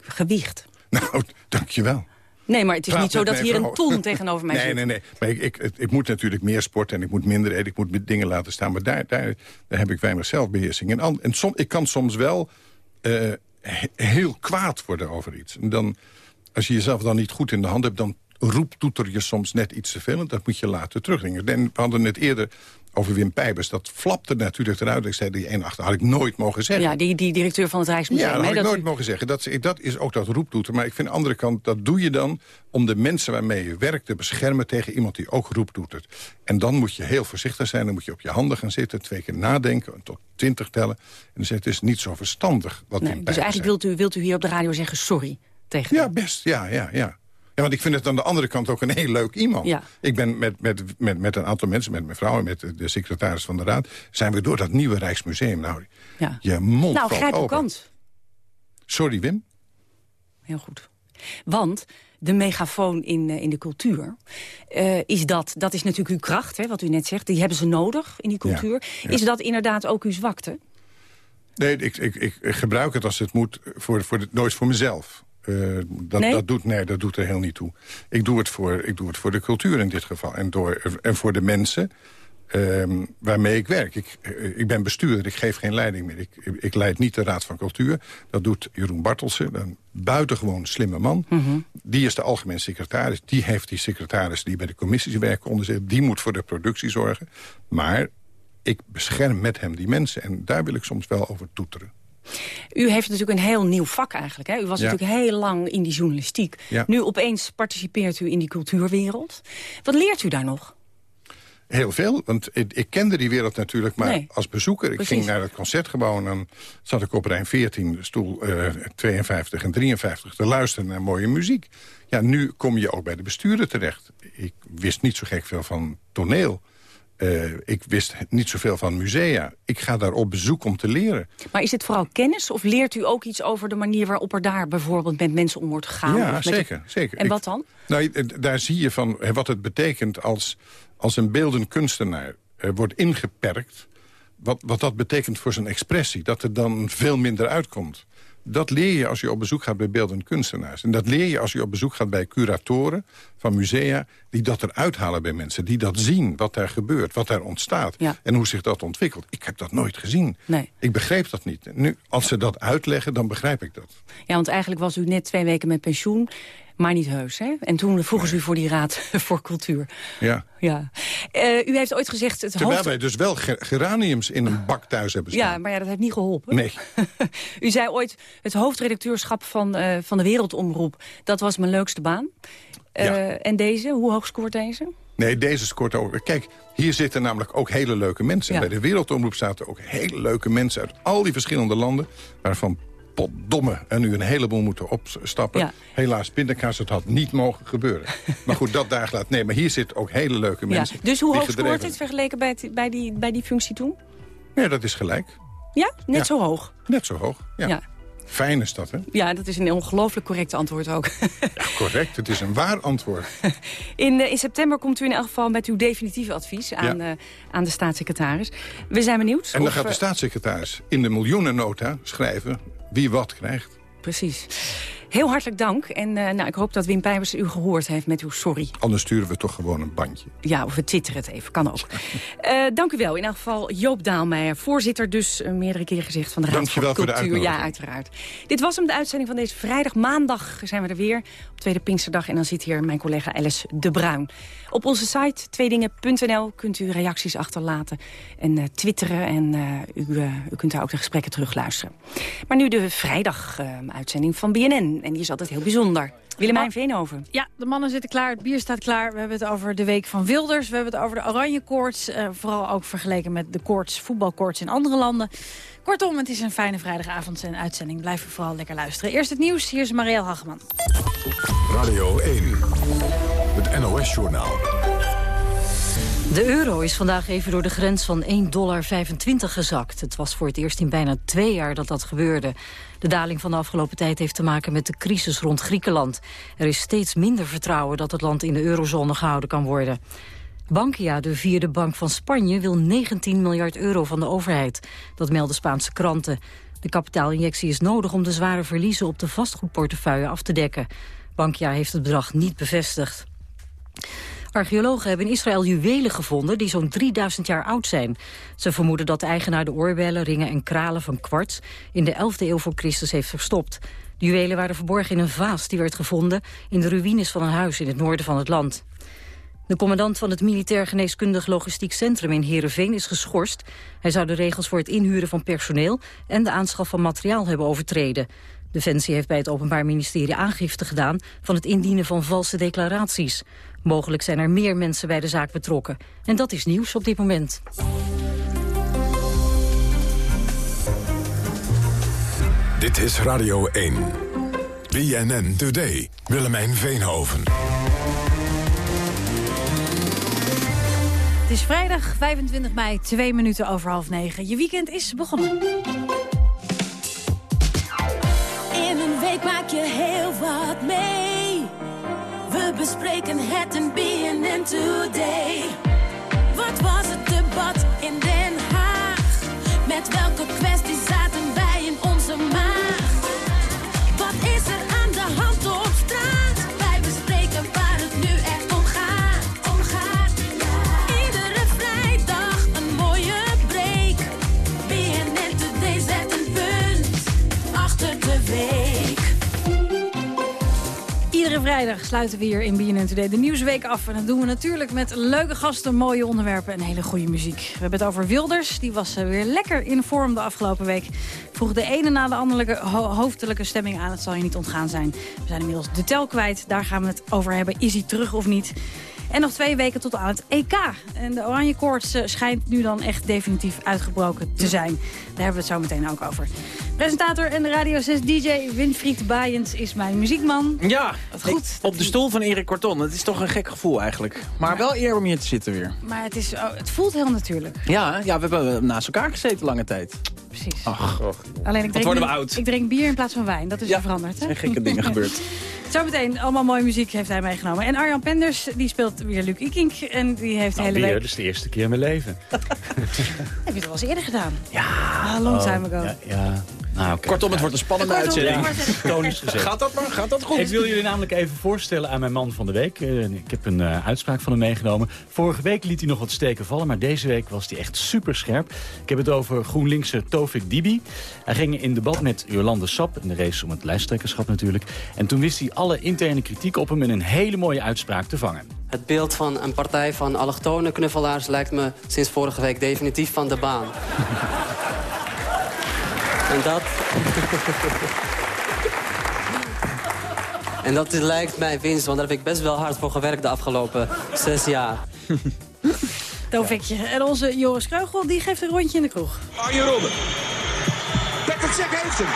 Speaker 14: gewicht.
Speaker 12: Nou, dankjewel.
Speaker 14: Nee, maar het is Praat niet zo dat hier vrouw. een ton tegenover mij
Speaker 12: nee,
Speaker 14: zit.
Speaker 12: Nee, nee, Maar ik, ik, ik, moet natuurlijk meer sporten en ik moet minder eten. Ik moet dingen laten staan. Maar daar, daar, daar heb ik weinig zelfbeheersing. En, en som, ik kan soms wel uh, heel kwaad worden over iets. En dan, als je jezelf dan niet goed in de hand hebt... dan roeptoeter je soms net iets te veel. En dat moet je laten terugdringen. En we hadden het eerder over Wim Pijbers. Dat flapte natuurlijk eruit. Ik zei, die één achter had ik nooit mogen zeggen.
Speaker 14: Ja, die, die directeur van het Rijksmuseum.
Speaker 12: Ja, dat had ik nooit mogen zeggen. Dat, dat is ook dat roeptoeter. Maar ik vind aan de andere kant, dat doe je dan... om de mensen waarmee je werkt te beschermen tegen iemand die ook roeptoetert. En dan moet je heel voorzichtig zijn. Dan moet je op je handen gaan zitten, twee keer nadenken... tot twintig tellen. En dan zeg het is niet zo verstandig wat
Speaker 14: nee, Dus eigenlijk wilt u, wilt u hier op de radio zeggen sorry tegen
Speaker 12: Ja, best. Ja, ja, ja. Ja, want ik vind het aan de andere kant ook een heel leuk iemand.
Speaker 14: Ja.
Speaker 12: Ik ben met, met, met, met een aantal mensen, met mijn vrouw en met de secretaris van de Raad... zijn we door dat nieuwe Rijksmuseum. Nou,
Speaker 14: ja.
Speaker 12: je mond
Speaker 14: Nou,
Speaker 12: valt
Speaker 14: grijp
Speaker 12: open.
Speaker 14: kans.
Speaker 12: Sorry, Wim.
Speaker 14: Heel goed. Want de megafoon in, uh, in de cultuur, uh, is dat, dat is natuurlijk uw kracht, hè, wat u net zegt. Die hebben ze nodig in die cultuur.
Speaker 12: Ja, ja.
Speaker 14: Is dat inderdaad ook uw zwakte?
Speaker 12: Nee, ik, ik, ik gebruik het als het moet, voor, voor de, nooit voor mezelf. Uh, dat,
Speaker 14: Nee?
Speaker 12: dat, doet, nee, dat doet er heel niet toe. Ik doe het voor, ik doe het voor de cultuur in dit geval. En, door, en voor de mensen ehm, waarmee ik werk. Ik, eh, ik ben bestuurder, ik geef geen leiding meer. Ik, ik leid niet de Raad van Cultuur. Dat doet Jeroen Bartelsen, een buitengewoon slimme man.
Speaker 14: Mhm.
Speaker 12: Die is de algemeen secretaris. Die heeft die secretaris die bij de commissies werken onder zich. Die moet voor de productie zorgen. Maar ik bescherm met hem die mensen. En daar wil ik soms wel over toeteren.
Speaker 14: U heeft natuurlijk een heel nieuw vak eigenlijk. Hè? U was
Speaker 12: Ja.
Speaker 14: natuurlijk heel lang in die journalistiek.
Speaker 12: Ja.
Speaker 14: Nu opeens participeert u in die cultuurwereld. Wat leert u daar nog?
Speaker 12: Heel veel, want ik, ik kende die wereld natuurlijk maar
Speaker 14: Nee.
Speaker 12: als bezoeker. Ik
Speaker 14: Precies.
Speaker 12: ging naar het concertgebouw en dan zat ik op rij 14, stoel eh, 52 en 53... te luisteren naar mooie muziek. Ja, nu kom je ook bij de bestuurder terecht. Ik wist niet zo gek veel van toneel. Eh, ik wist niet zoveel van musea. Ik ga daar op bezoek om te leren.
Speaker 14: Maar is het vooral kennis of leert u ook iets over de manier waarop er daar bijvoorbeeld met mensen om wordt gegaan?
Speaker 12: Ja, zeker, zeker.
Speaker 14: En
Speaker 12: Ik-
Speaker 14: wat dan?
Speaker 12: Nou, eh, daar zie je van wat het betekent als, als een beeldend kunstenaar wordt ingeperkt. Wat, wat dat betekent voor zijn expressie. Dat er dan veel minder uitkomt. Dat leer je als je op bezoek gaat bij beeldend kunstenaars. En dat leer je als je op bezoek gaat bij curatoren van musea... die dat eruit halen bij mensen. Die dat zien, wat daar gebeurt, wat daar ontstaat.
Speaker 14: Ja.
Speaker 12: En hoe zich dat ontwikkelt. Ik heb dat nooit gezien.
Speaker 14: Nee.
Speaker 12: Ik begreep dat niet. Nu, als ze dat uitleggen, dan begrijp ik dat.
Speaker 14: Ja, want eigenlijk was u net twee weken met pensioen, maar niet heus. Hè? En toen vroegen ze u voor die raad voor cultuur.
Speaker 12: Ja.
Speaker 14: Ja. Eh, u heeft ooit gezegd... Het
Speaker 12: Terwijl
Speaker 14: hoofd...
Speaker 12: wij dus wel ge- geraniums in een bak thuis hebben staan.
Speaker 14: Ja, maar ja, dat heeft niet geholpen.
Speaker 12: Nee.
Speaker 14: U zei ooit, het hoofdredacteurschap van, eh, van de Wereldomroep... dat was mijn leukste baan. Eh,
Speaker 12: Ja.
Speaker 14: En deze, hoe hoog scoort deze?
Speaker 12: Nee, deze scoort over. Kijk, hier zitten namelijk ook hele leuke mensen.
Speaker 14: Ja.
Speaker 12: Bij de Wereldomroep zaten ook hele leuke mensen... uit al die verschillende landen... waarvan potdomme en nu een heleboel moeten opstappen.
Speaker 14: Ja.
Speaker 12: Helaas, pindakaas, het had niet mogen gebeuren. maar goed, dat daar laat. Nee, maar hier zitten ook hele leuke
Speaker 14: Ja.
Speaker 12: mensen.
Speaker 14: Dus hoe hoog scoort het vergeleken bij, het- bij, die, bij die functie toen?
Speaker 12: Ja, dat is gelijk.
Speaker 14: Ja, net
Speaker 12: Ja.
Speaker 14: zo hoog.
Speaker 12: Net zo hoog. Ja.
Speaker 14: Ja.
Speaker 12: Fijn is dat, hè?
Speaker 14: Ja, dat is een ongelooflijk correct antwoord ook.
Speaker 12: Correct, het is een waar antwoord.
Speaker 14: In, eh, in september komt u in elk geval met uw definitieve advies aan, eh, aan de staatssecretaris. We zijn benieuwd.
Speaker 12: En dan
Speaker 14: of,
Speaker 12: gaat de
Speaker 14: eh,
Speaker 12: staatssecretaris in de miljoenennota schrijven wie wat krijgt.
Speaker 14: Precies. Heel hartelijk dank. En uh, nou, ik hoop dat Wim Pijbers u gehoord heeft met uw sorry.
Speaker 12: Anders sturen we toch gewoon een bandje.
Speaker 14: Ja, of we twitteren het even. Kan ook. uh, dank u wel. In elk geval Joop Daalmeijer, voorzitter dus uh, meerdere keer gezegd van de Raad
Speaker 12: Dankjewel
Speaker 14: voor
Speaker 12: Cultuur.
Speaker 14: Voor ja, uiteraard. Dit was hem, de uitzending van deze vrijdag. Maandag zijn we er weer op Tweede Pinksterdag. En dan zit hier mijn collega Alice de Bruin. Op onze site tweedingen.nl kunt u reacties achterlaten en twitteren. En u, u, kunt daar ook de gesprekken terugluisteren. Maar nu de vrijdag-uitzending van BNN. En die is altijd heel bijzonder. Willemijn Veenhoven.
Speaker 21: Ja, de mannen zitten klaar, het bier staat klaar. We hebben het over de week van Wilders. We hebben het over de oranje koorts. vooral ook vergeleken met de koorts, voetbalkoorts in andere landen. Kortom, het is een fijne vrijdagavond en uitzending. Blijf vooral lekker luisteren. Eerst het nieuws, hier is Marielle Hageman.
Speaker 8: Radio 1, het NOS-journaal.
Speaker 1: De euro is vandaag even door de grens van 1,25 dollar gezakt. Het was voor het eerst in bijna twee jaar dat dat gebeurde. De daling van de afgelopen tijd heeft te maken met de crisis rond Griekenland. Er is steeds minder vertrouwen dat het land in de eurozone gehouden kan worden. Bankia, de vierde bank van Spanje, wil 19 miljard euro van de overheid. Dat melden Spaanse kranten. De kapitaalinjectie is nodig om de zware verliezen op de vastgoedportefeuille af te dekken. Bankia heeft het bedrag niet bevestigd. Archeologen hebben in Israël juwelen gevonden die zo'n 3000 jaar oud zijn. Ze vermoeden dat de eigenaar de oorbellen, ringen en kralen van kwarts in de 11e eeuw voor Christus heeft verstopt. De juwelen waren verborgen in een vaas die werd gevonden in de ruïnes van een huis in het noorden van het land. De commandant van het Militair Geneeskundig Logistiek Centrum in Heerenveen is geschorst. Hij zou de regels voor het inhuren van personeel en de aanschaf van materiaal hebben overtreden. Defensie heeft bij het Openbaar Ministerie aangifte gedaan van het indienen van valse declaraties. Mogelijk zijn er meer mensen bij de zaak betrokken. En dat is nieuws op dit moment.
Speaker 8: Dit is Radio 1. BNN Today. Willemijn Veenhoven.
Speaker 21: Het is vrijdag 25 mei, twee minuten over half negen. Je weekend is begonnen.
Speaker 22: In een week maak je heel wat mee. Bespreken het in BNN Today. Wat was het debat in Den Haag? Met welke kwesties vrijdag
Speaker 21: sluiten we hier in BNN Today de Nieuwsweek af. En dat doen we natuurlijk met leuke gasten, mooie onderwerpen en hele goede muziek. We hebben het over Wilders. Die was eh, weer lekker in vorm de afgelopen week. Vroeg de ene na de andere ho hoofdelijke stemming aan. Het zal je niet ontgaan zijn. We zijn inmiddels de tel kwijt. Daar gaan we het over hebben. Is hij terug of niet? En nog twee weken tot aan het EK. En de oranje koorts eh, schijnt nu dan echt definitief uitgebroken te zijn. Daar hebben we het zo meteen ook over. Presentator en de Radio 6 DJ Winfried Baaiens is mijn muziekman.
Speaker 23: Ja,
Speaker 21: goed.
Speaker 23: Ik, op de stoel van Erik Korton. Het is toch een gek gevoel eigenlijk. Maar wel eer om hier te zitten weer.
Speaker 21: Maar het, is, oh, het voelt heel natuurlijk.
Speaker 23: Ja, ja, we hebben naast elkaar gezeten lange tijd.
Speaker 21: Precies.
Speaker 23: Ach,
Speaker 21: Alleen ik drink,
Speaker 23: worden we
Speaker 21: nu-
Speaker 23: oud.
Speaker 21: ik drink bier in plaats van wijn. Dat is
Speaker 23: Ja,
Speaker 21: er veranderd.
Speaker 23: er zijn gekke dingen gebeurd.
Speaker 21: Zometeen allemaal mooie muziek heeft hij meegenomen. En Arjan Penders die speelt weer Luc Ikink. En die heeft de
Speaker 24: Nou,
Speaker 21: hele
Speaker 24: weer,
Speaker 21: week...
Speaker 24: dat is de eerste keer in mijn leven.
Speaker 21: Heb je het wel eens eerder gedaan?
Speaker 23: Ja.
Speaker 21: Ah, long time ago.
Speaker 24: Ja, ja. Oké.
Speaker 23: Kortom, het wordt een spannende
Speaker 21: Kortom,
Speaker 23: uitzending.
Speaker 24: Tonisch gezegd.
Speaker 23: Gaat dat maar? Gaat dat goed?
Speaker 24: Ik wil jullie namelijk even voorstellen aan mijn man van de week. Eh, ik heb een eh, uitspraak van hem meegenomen. Vorige week liet hij nog wat steken vallen, maar deze week was hij echt super scherp. Ik heb het over GroenLinkse Tovik Dibi. Hij ging in debat met Jolande Sap, in de race om het lijsttrekkerschap natuurlijk. En toen wist hij alle interne kritiek op hem in een hele mooie uitspraak te vangen.
Speaker 25: Het beeld van een partij van allochtone knuffelaars lijkt me sinds vorige week definitief van de baan. en dat... en dat lijkt mij winst, want daar heb ik best wel hard voor gewerkt de afgelopen zes jaar.
Speaker 21: Tovikje. En onze Joris Kreugel die geeft een rondje in de kroeg.
Speaker 26: Arjen Robben. Petrcek heeft hem.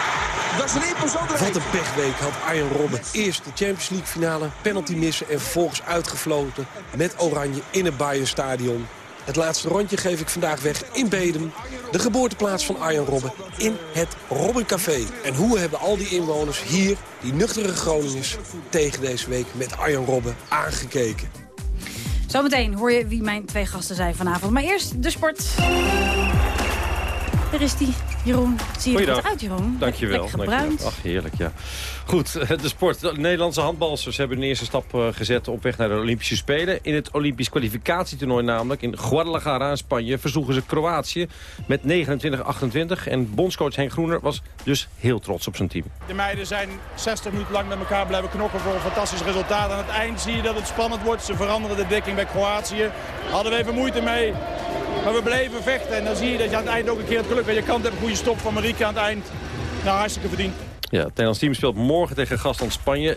Speaker 26: Dat is een imposante
Speaker 27: Wat een pechweek had Arjen Robben. Eerst de Champions League finale, penalty missen en vervolgens uitgefloten met Oranje in het Bayernstadion. Het laatste rondje geef ik vandaag weg in Bedum, de geboorteplaats van Arjen Robben, in het Robbencafé. En hoe hebben al die inwoners hier, die nuchtere Groningers, tegen deze week met Arjen Robben aangekeken?
Speaker 21: Zometeen hoor je wie mijn twee gasten zijn vanavond. Maar eerst de sport. Daar is die, Jeroen. Zie je er goed uit, Jeroen?
Speaker 28: Dankjewel.
Speaker 21: Lekker
Speaker 28: dankjewel.
Speaker 21: gebruind.
Speaker 28: Ach, heerlijk, ja. Goed, de sport. De Nederlandse handbalsters hebben een eerste stap eh, gezet op weg naar de Olympische Spelen. In het Olympisch kwalificatietoernooi namelijk in Guadalajara in Spanje versloegen ze Kroatië met 29-28. En bondscoach Henk Groener was dus heel trots op zijn team.
Speaker 29: De meiden zijn 60 minuten lang met elkaar blijven knokken voor een fantastisch resultaat. Aan het eind zie je dat het spannend wordt. Ze veranderen de dekking bij Kroatië. Hadden we even moeite mee. Maar we bleven vechten. En dan zie je dat je aan het eind ook een keer het geluk aan je kant hebt. Een goede stop van Marieke aan het eind. Nou, hartstikke verdiend.
Speaker 28: Ja, het Nederlands team speelt morgen tegen gastland Spanje.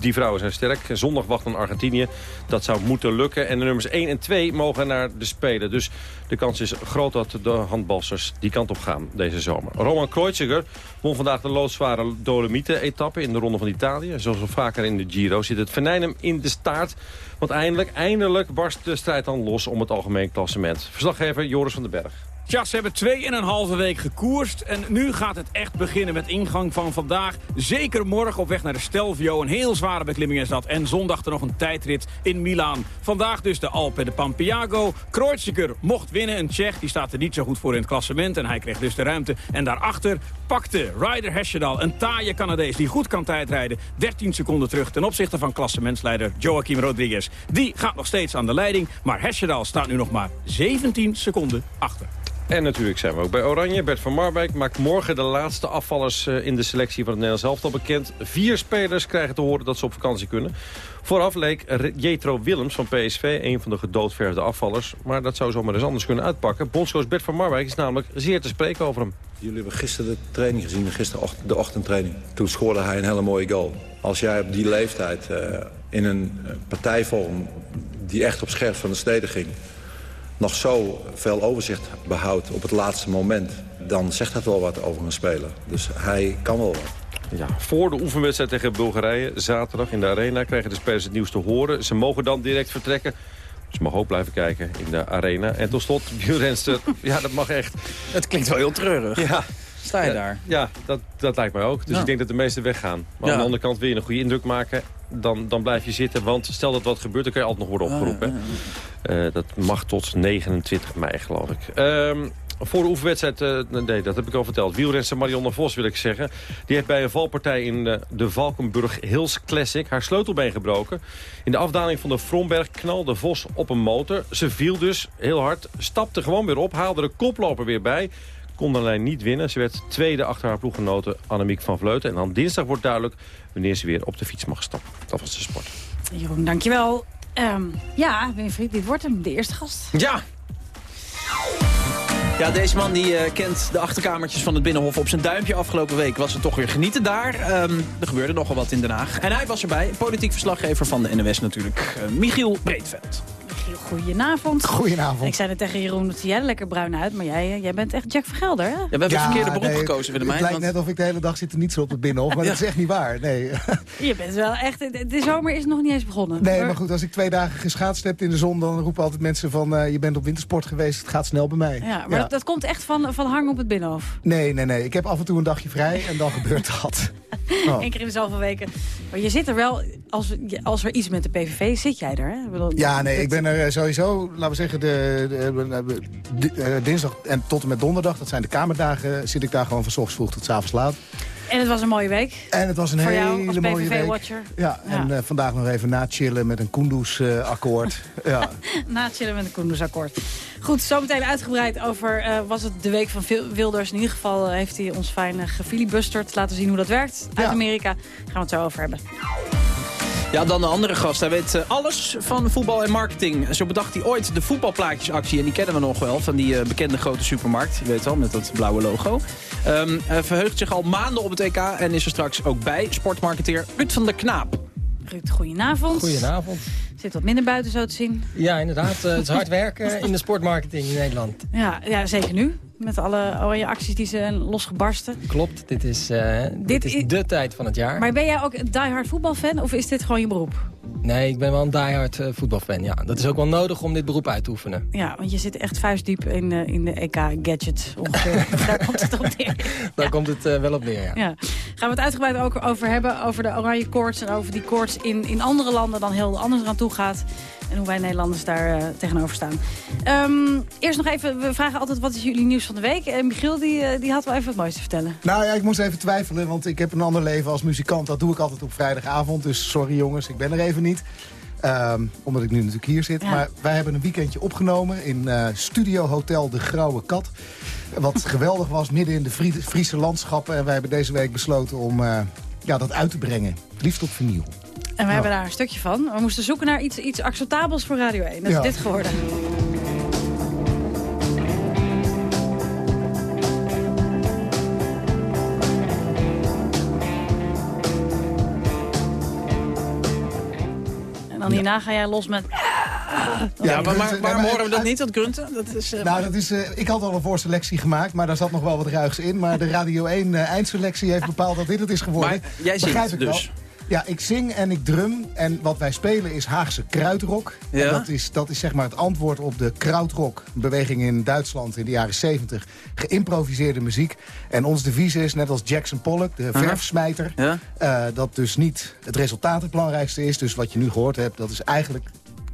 Speaker 28: Die vrouwen zijn sterk. Zondag wacht dan Argentinië. Dat zou moeten lukken. En de nummers 1 en 2 mogen naar de Spelen. Dus de kans is groot dat de handbalsters die kant op gaan deze zomer. Roman Kreuziger won vandaag de loodzware Dolomieten-etappe in de Ronde van Italië. Zoals al vaker in de Giro zit het venijn hem in de staart. Want eindelijk, eindelijk barst de strijd dan los om het algemeen klassement. Verslaggever Joris van den Berg.
Speaker 30: Tja, ze hebben twee en een halve week gekoerst. En nu gaat het echt beginnen met ingang van vandaag. Zeker morgen op weg naar de Stelvio. Een heel zware beklimming is dat. En zondag er nog een tijdrit in Milaan. Vandaag dus de Alpe de Pampiago. Kreuziger mocht winnen. Een Tsjech, die staat er niet zo goed voor in het klassement. En hij kreeg dus de ruimte. En daarachter pakte Ryder Hesjedal, een taaie Canadees... die goed kan tijdrijden, 13 seconden terug... ten opzichte van klassementsleider Joaquim Rodriguez. Die gaat nog steeds aan de leiding. Maar Hesjedal staat nu nog maar 17 seconden achter.
Speaker 28: En natuurlijk zijn we ook bij Oranje. Bert van Marwijk maakt morgen de laatste afvallers eh, in de selectie van het Nederlands elftal bekend. Vier spelers krijgen te horen dat ze op vakantie kunnen. Vooraf leek Jetro Willems van PSV een van de gedoodverfde afvallers. Maar dat zou zomaar eens anders kunnen uitpakken. Bondscoach Bert van Marwijk is namelijk zeer te spreken over hem.
Speaker 31: Jullie hebben gisteren de training gezien, gisterochtend, de ochtendtraining. Toen scoorde hij een hele mooie goal. Als jij op die leeftijd eh, in een eh, partijvorm die echt op scherp van de steden ging... nog zo veel overzicht behoudt op het laatste moment... dan zegt dat wel wat over een speler. Dus hij kan wel wat.
Speaker 28: Ja, voor de oefenwedstrijd tegen Bulgarije, zaterdag in de Arena... krijgen de spelers het nieuws te horen. Ze mogen dan direct vertrekken. Ze mogen ook blijven kijken in de Arena. En tot slot, wielrenster, ja, dat mag echt.
Speaker 23: Het klinkt wel heel treurig.
Speaker 28: Ja.
Speaker 23: Sta je
Speaker 28: Ja,
Speaker 23: daar?
Speaker 28: Ja, dat, dat lijkt mij ook. Dus
Speaker 23: Ja.
Speaker 28: ik denk dat de meesten weggaan. Maar aan de andere kant wil je een goede indruk maken... Dan, dan blijf je zitten, want stel dat wat gebeurt... dan kan je altijd nog worden opgeroepen. Eh, dat mag tot 29 mei, geloof ik. Ehm, voor de oefenwedstrijd, eh, nee, dat heb ik al verteld. Wielrenster Marianne Vos, wil ik zeggen. Die heeft bij een valpartij in eh, de Valkenburg Hills Classic... haar sleutelbeen gebroken. In de afdaling van de Fromberg knalde Vos op een motor. Ze viel dus heel hard, stapte gewoon weer op... haalde de koploper weer bij... Kon alleen niet winnen. Ze werd tweede achter haar ploeggenote Annemiek van Vleuten. En dan dinsdag wordt duidelijk wanneer ze weer op de fiets mag stappen. Dat was de sport.
Speaker 21: Jeroen, dankjewel. Ehm ja, Winfried, dit wordt hem, de eerste gast.
Speaker 23: Ja. Ja, deze man die eh, kent de achterkamertjes van het Binnenhof op zijn duimpje. Afgelopen week was het toch weer genieten daar. Ehm, er gebeurde nogal wat in Den Haag. En hij was erbij, politiek verslaggever van de NOS natuurlijk, eh, Michiel Breedveld.
Speaker 21: Goedenavond.
Speaker 32: Goedenavond.
Speaker 21: Ik zei het tegen Jeroen, dat zie jij er lekker bruin uit. Maar jij, eh, jij bent echt Jack Vergelder, hè?
Speaker 23: Ja, we hebben het verkeerde beroep
Speaker 32: nee,
Speaker 23: gekozen, Willemijn.
Speaker 32: Het lijkt
Speaker 23: want-
Speaker 32: net of ik de hele dag zit te nietsen op het binnenhof, maar
Speaker 23: Ja.
Speaker 32: dat is echt niet waar. Nee.
Speaker 21: Je bent wel echt... De zomer is nog niet eens begonnen.
Speaker 32: nee, maar goed, als ik twee dagen geschaatst heb in de zon... dan roepen altijd mensen van, eh, je bent op wintersport geweest, het gaat snel bij mij.
Speaker 21: Ja, maar Dat, dat komt echt van, van hangen op het Binnenhof.
Speaker 32: Nee, nee, nee. Ik heb af en toe een dagje vrij en dan gebeurt dat. Oh.
Speaker 21: Eén keer in de zoveel weken. Maar je zit er wel, als, als er iets met de PVV, zit jij er, hè? Ik bedoel,
Speaker 32: Ja, nee, ik ben er eh, sowieso, laten we zeggen, de, de, de- de- eh, dinsdag en tot en met donderdag... dat zijn de kamerdagen, zit ik daar gewoon van 's ochtends vroeg tot 's avonds laat.
Speaker 21: En het was een mooie week.
Speaker 32: En het was een
Speaker 21: Voor
Speaker 32: hele
Speaker 21: jou
Speaker 32: mooie week.
Speaker 21: PVV-watcher.
Speaker 32: Ja, en eh, vandaag nog even na chillen met een Kunduz-akkoord. ja.
Speaker 21: Na het chillen met een Koendersakkoord. Goed, zometeen uitgebreid over, eh, was het de week van Wilders. In ieder geval eh, heeft hij ons fijn uh, gefilibusterd. Laten zien hoe dat werkt. Uit Amerika gaan we het zo over hebben.
Speaker 23: Ja, dan de andere gast. Hij weet eh, alles van voetbal en marketing. Zo bedacht hij ooit de voetbalplaatjesactie. En die kennen we nog wel van die eh, bekende grote supermarkt. Je weet wel, met dat blauwe logo. Ehm, hij verheugt zich al maanden op het EK en is er straks ook bij. Sportmarketeer Ruud van der Knaap.
Speaker 21: Ruud, goedenavond.
Speaker 33: Goedenavond.
Speaker 21: Zit wat minder buiten zo te zien.
Speaker 33: Ja, inderdaad. eh, het is hard werken in de sportmarketing in Nederland.
Speaker 21: Ja, ja zeker nu. Met alle oranje acties die zijn losgebarsten.
Speaker 33: Klopt, dit is, eh, dit is de tijd van het jaar.
Speaker 21: Maar ben jij ook een diehard voetbalfan of is dit gewoon je beroep?
Speaker 33: Nee, ik ben wel een diehard uh, voetbalfan, ja. Dat is ook wel nodig om dit beroep uit te oefenen.
Speaker 21: Ja, want je zit echt vuistdiep in, uh, in de ongeveer. Daar komt het op neer.
Speaker 33: Daar ja. komt het uh, wel op neer, ja.
Speaker 21: ja. Gaan we het uitgebreid ook over hebben, over de oranje koorts... en over die koorts in, in andere landen dan heel anders aan toe gaat. En hoe wij Nederlanders daar uh, tegenover staan. Um, eerst nog even, we vragen altijd wat is jullie nieuws van de week. En Michiel die, uh, die had wel even het mooiste vertellen.
Speaker 32: Nou ja, ik moest even twijfelen, want ik heb een ander leven als muzikant. Dat doe ik altijd op vrijdagavond, dus sorry jongens, ik ben er even niet. Um, omdat ik nu natuurlijk hier zit. Ja. Maar wij hebben een weekendje opgenomen in uh, Studio Hotel De Grauwe Kat. Wat geweldig was, midden in de Friese landschappen. En wij hebben deze week besloten om uh, ja, dat uit te brengen. Liefst op vinyl.
Speaker 21: En we hebben daar een stukje van. We moesten zoeken naar iets, iets acceptabels voor Radio 1. Dat ja. is dit geworden. En dan hierna ga jij los met...
Speaker 23: Ja, maar, maar waarom horen we dat niet, dat grunten? Dat is, uh...
Speaker 32: Nou, dat is, uh, ik had al een voorselectie gemaakt, maar daar zat nog wel wat ruigs in. Maar de Radio 1 uh, eindselectie heeft bepaald dat dit het is geworden.
Speaker 23: Maar jij
Speaker 32: Begrijp
Speaker 23: zingt
Speaker 32: ik
Speaker 23: dus?
Speaker 32: Wel. Ja, ik zing en ik drum. En wat wij spelen is Haagse kruidrock.
Speaker 23: Ja?
Speaker 32: En dat is, dat is zeg maar het antwoord op de krautrock. Beweging in Duitsland in de jaren 70. Geïmproviseerde muziek. En ons devies is, net als Jackson Pollock, de verfsmijter...
Speaker 23: Ja?
Speaker 32: Uh, dat dus niet het resultaat het belangrijkste is. Dus wat je nu gehoord hebt, dat is eigenlijk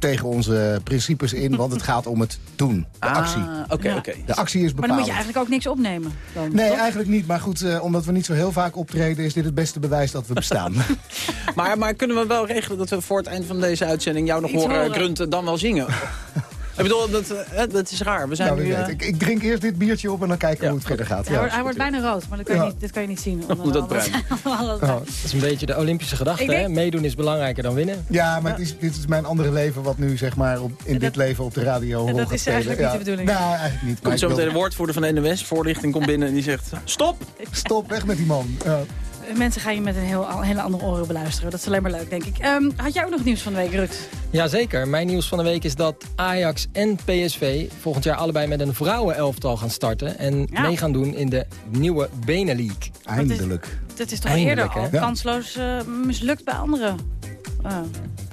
Speaker 32: tegen onze principes in, want het gaat om het doen. De
Speaker 23: ah,
Speaker 32: actie.
Speaker 23: Oké, okay, ja. okay.
Speaker 32: De actie is bepalend.
Speaker 21: Maar dan moet je eigenlijk ook niks opnemen. Dan,
Speaker 32: nee,
Speaker 21: toch?
Speaker 32: eigenlijk niet. Maar goed, uh, omdat we niet zo heel vaak optreden... is dit het beste bewijs dat we bestaan.
Speaker 23: maar, maar kunnen we wel regelen dat we voor het eind van deze uitzending... jou nog horen
Speaker 21: horen.
Speaker 23: grunten, dan wel zingen? Ik bedoel, dat, dat is raar. We zijn
Speaker 32: nou,
Speaker 23: nu,
Speaker 32: uh... ik, ik, drink eerst dit biertje op en dan kijken we
Speaker 23: ja,
Speaker 32: hoe het verder gaat.
Speaker 21: Hij,
Speaker 32: Ja,
Speaker 21: wordt, hij wordt bijna rood, maar dat kan je niet, dit kan je niet zien.
Speaker 23: Onder dat bruin.
Speaker 33: Oh, dat is een beetje de Olympische gedachte.
Speaker 21: denk...
Speaker 33: hè? Meedoen is belangrijker dan winnen.
Speaker 32: Ja, maar het is, dit is mijn andere leven wat nu zeg maar op, in
Speaker 21: dat,
Speaker 32: dit leven op de radio
Speaker 21: Dat
Speaker 32: gaat
Speaker 21: is
Speaker 32: spelen.
Speaker 21: eigenlijk
Speaker 32: ja.
Speaker 21: niet de bedoeling.
Speaker 32: Nou, eigenlijk niet.
Speaker 23: Komt zo meteen de woordvoerder van de NOS, voorlichting komt binnen en die zegt... Stop!
Speaker 32: Stop, weg met die man.
Speaker 21: Mensen gaan je met een heel, hele andere oren beluisteren. Dat is alleen maar leuk, denk ik. Um, had jij ook nog nieuws van de week, Rut?
Speaker 33: Jazeker. Mijn nieuws van de week is dat Ajax en PSV... volgend jaar allebei met een vrouwenelftal gaan starten... en
Speaker 21: Ja.
Speaker 33: mee gaan doen in de nieuwe Benelink.
Speaker 32: Eindelijk.
Speaker 21: Dat is toch
Speaker 33: Eindelijk,
Speaker 21: eerder al
Speaker 33: hè?
Speaker 32: Ja.
Speaker 21: kansloos uh, mislukt bij andere uh,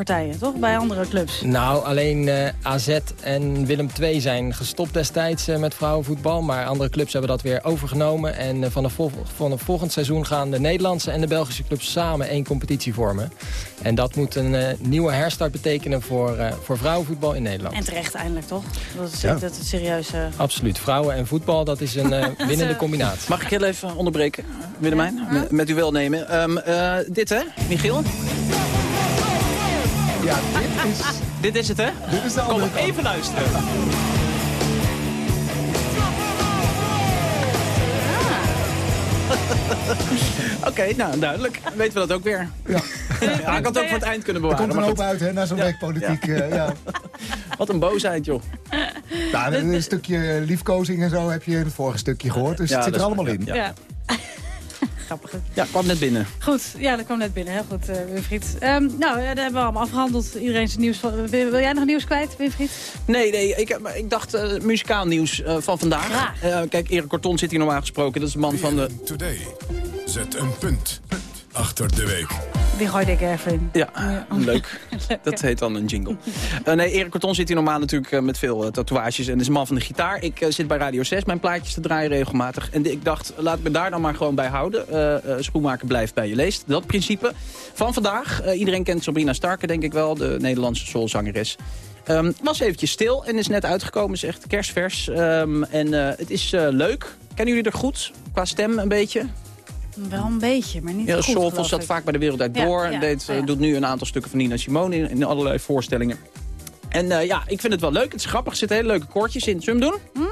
Speaker 21: partijen, toch? Bij andere clubs.
Speaker 33: Nou, alleen uh, AZ en Willem II zijn gestopt destijds uh, met vrouwenvoetbal. Maar andere clubs hebben dat weer overgenomen. En uh, vanaf, vol vanaf volgend seizoen gaan de Nederlandse en de Belgische clubs samen één competitie vormen. En dat moet een uh, nieuwe herstart betekenen voor, uh, voor vrouwenvoetbal in Nederland.
Speaker 21: En terecht eindelijk, toch? Dat is,
Speaker 33: Ja.
Speaker 21: dat serieus... Uh...
Speaker 33: Absoluut. Vrouwen en voetbal, dat is een uh, winnende combinatie.
Speaker 23: Mag ik heel even onderbreken, Willemijn?
Speaker 21: Ja.
Speaker 23: Met, met uw welnemen. Um, uh, dit, hè, Michiel?
Speaker 32: Ja, dit is...
Speaker 23: Dit is het, hè?
Speaker 32: Dit is de
Speaker 23: Kom,
Speaker 32: kant.
Speaker 23: even luisteren. Oké, okay, nou, duidelijk. Weten we dat ook weer.
Speaker 32: Ja.
Speaker 23: Ja, ik had het ook voor het eind kunnen
Speaker 32: Er
Speaker 23: bewaren.
Speaker 32: komt een
Speaker 23: maar
Speaker 32: hoop uit hè, na zo'n
Speaker 23: Ja.
Speaker 32: week politiek. Ja. ja.
Speaker 23: Wat een boosheid, joh.
Speaker 32: Nou, een, stukje liefkozing en zo heb je in het vorige stukje gehoord. Dus
Speaker 23: Ja,
Speaker 32: het zit er allemaal in.
Speaker 23: ja.
Speaker 21: Ja. Grappig.
Speaker 23: Ja, kwam net binnen.
Speaker 21: Goed, ja, dat kwam net binnen. Heel goed, uh, Winfried. Um, nou, ja, dat hebben we allemaal afgehandeld. Iedereen zijn nieuws. Van... Wil, wil jij nog nieuws kwijt, Winfried?
Speaker 23: Nee, nee, ik, heb- ik dacht uh, muzikaal nieuws uh, van vandaag.
Speaker 21: Graag.
Speaker 23: Uh, kijk, Erik Corton zit hier normaal gesproken. Dat is de man van de...
Speaker 8: Today. Zet een punt achter de week.
Speaker 21: Die gooide ik er even in.
Speaker 23: Ja, leuk. Dat heet dan een jingle. Uh, nee, Erik Corton zit hier normaal natuurlijk uh, met veel uh, tatoeages en is een man van de gitaar. Ik zit bij Radio 6 mijn plaatjes te draaien regelmatig. En ik dacht, laat ik me daar dan maar gewoon bij houden. schoenmaker blijft bij je leest. Dat principe van vandaag. iedereen kent Sabrina Starke, denk ik wel. De Nederlandse soulzangeres. Um, was eventjes stil en is net uitgekomen. Is echt kerstvers. Um, en het is leuk. Kennen jullie er goed? Qua stem een beetje?
Speaker 21: Wel een beetje, maar niet
Speaker 23: ja,
Speaker 21: goed,
Speaker 23: Soulful zat vaak bij de Wereld Uit Door.
Speaker 21: Ja, ja,
Speaker 23: deed,
Speaker 21: ja.
Speaker 23: doet nu een aantal stukken van Nina Simone in, in allerlei voorstellingen. En uh, ja, ik vind het wel leuk. Het is grappig. Er zitten hele leuke koortjes in. Zullen we hem doen?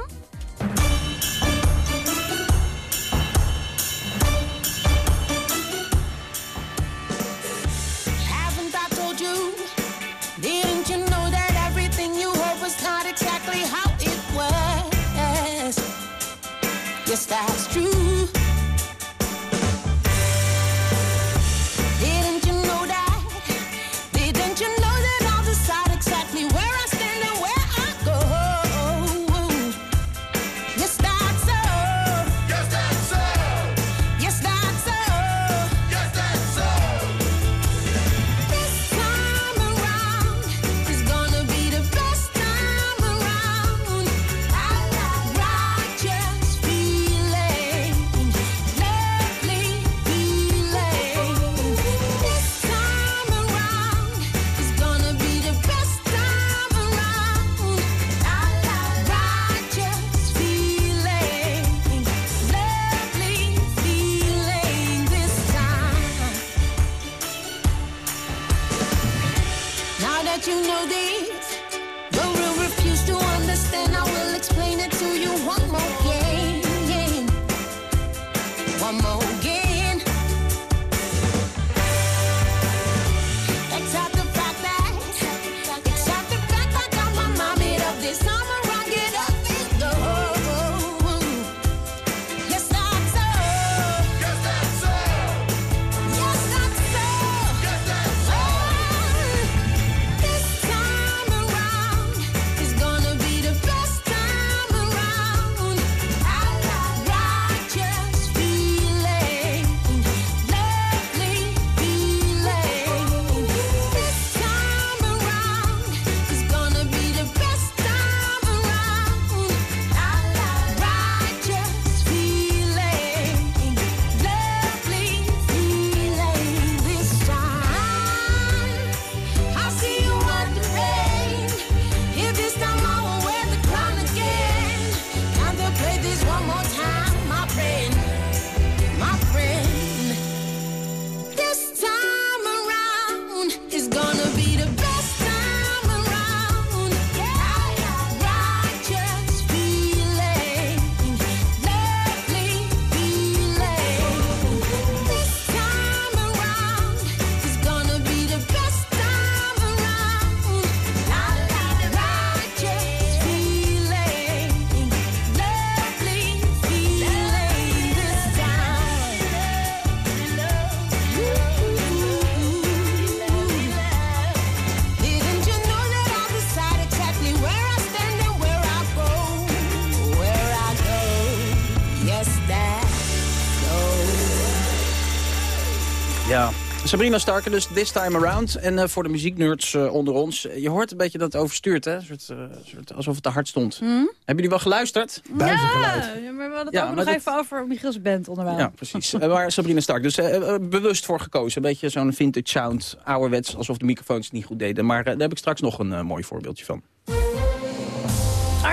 Speaker 23: Sabrina Starker dus This Time Around. En eh, voor de muzieknerds eh, onder ons, je hoort een beetje dat het overstuurt, hè? Een soort, eh, soort, alsof het te hard stond. Hebben jullie wel geluisterd?
Speaker 21: Ja, ja, maar we hadden het
Speaker 23: Ja,
Speaker 21: ook nog
Speaker 23: dit-
Speaker 21: even over Michiels band onderwijl.
Speaker 23: Ja, precies. Maar Sabrina Stark, dus bewust voor gekozen. Een beetje zo'n vintage sound, ouderwets, alsof de microfoons het niet goed deden. Maar eh, daar heb ik straks nog een mooi voorbeeldje van.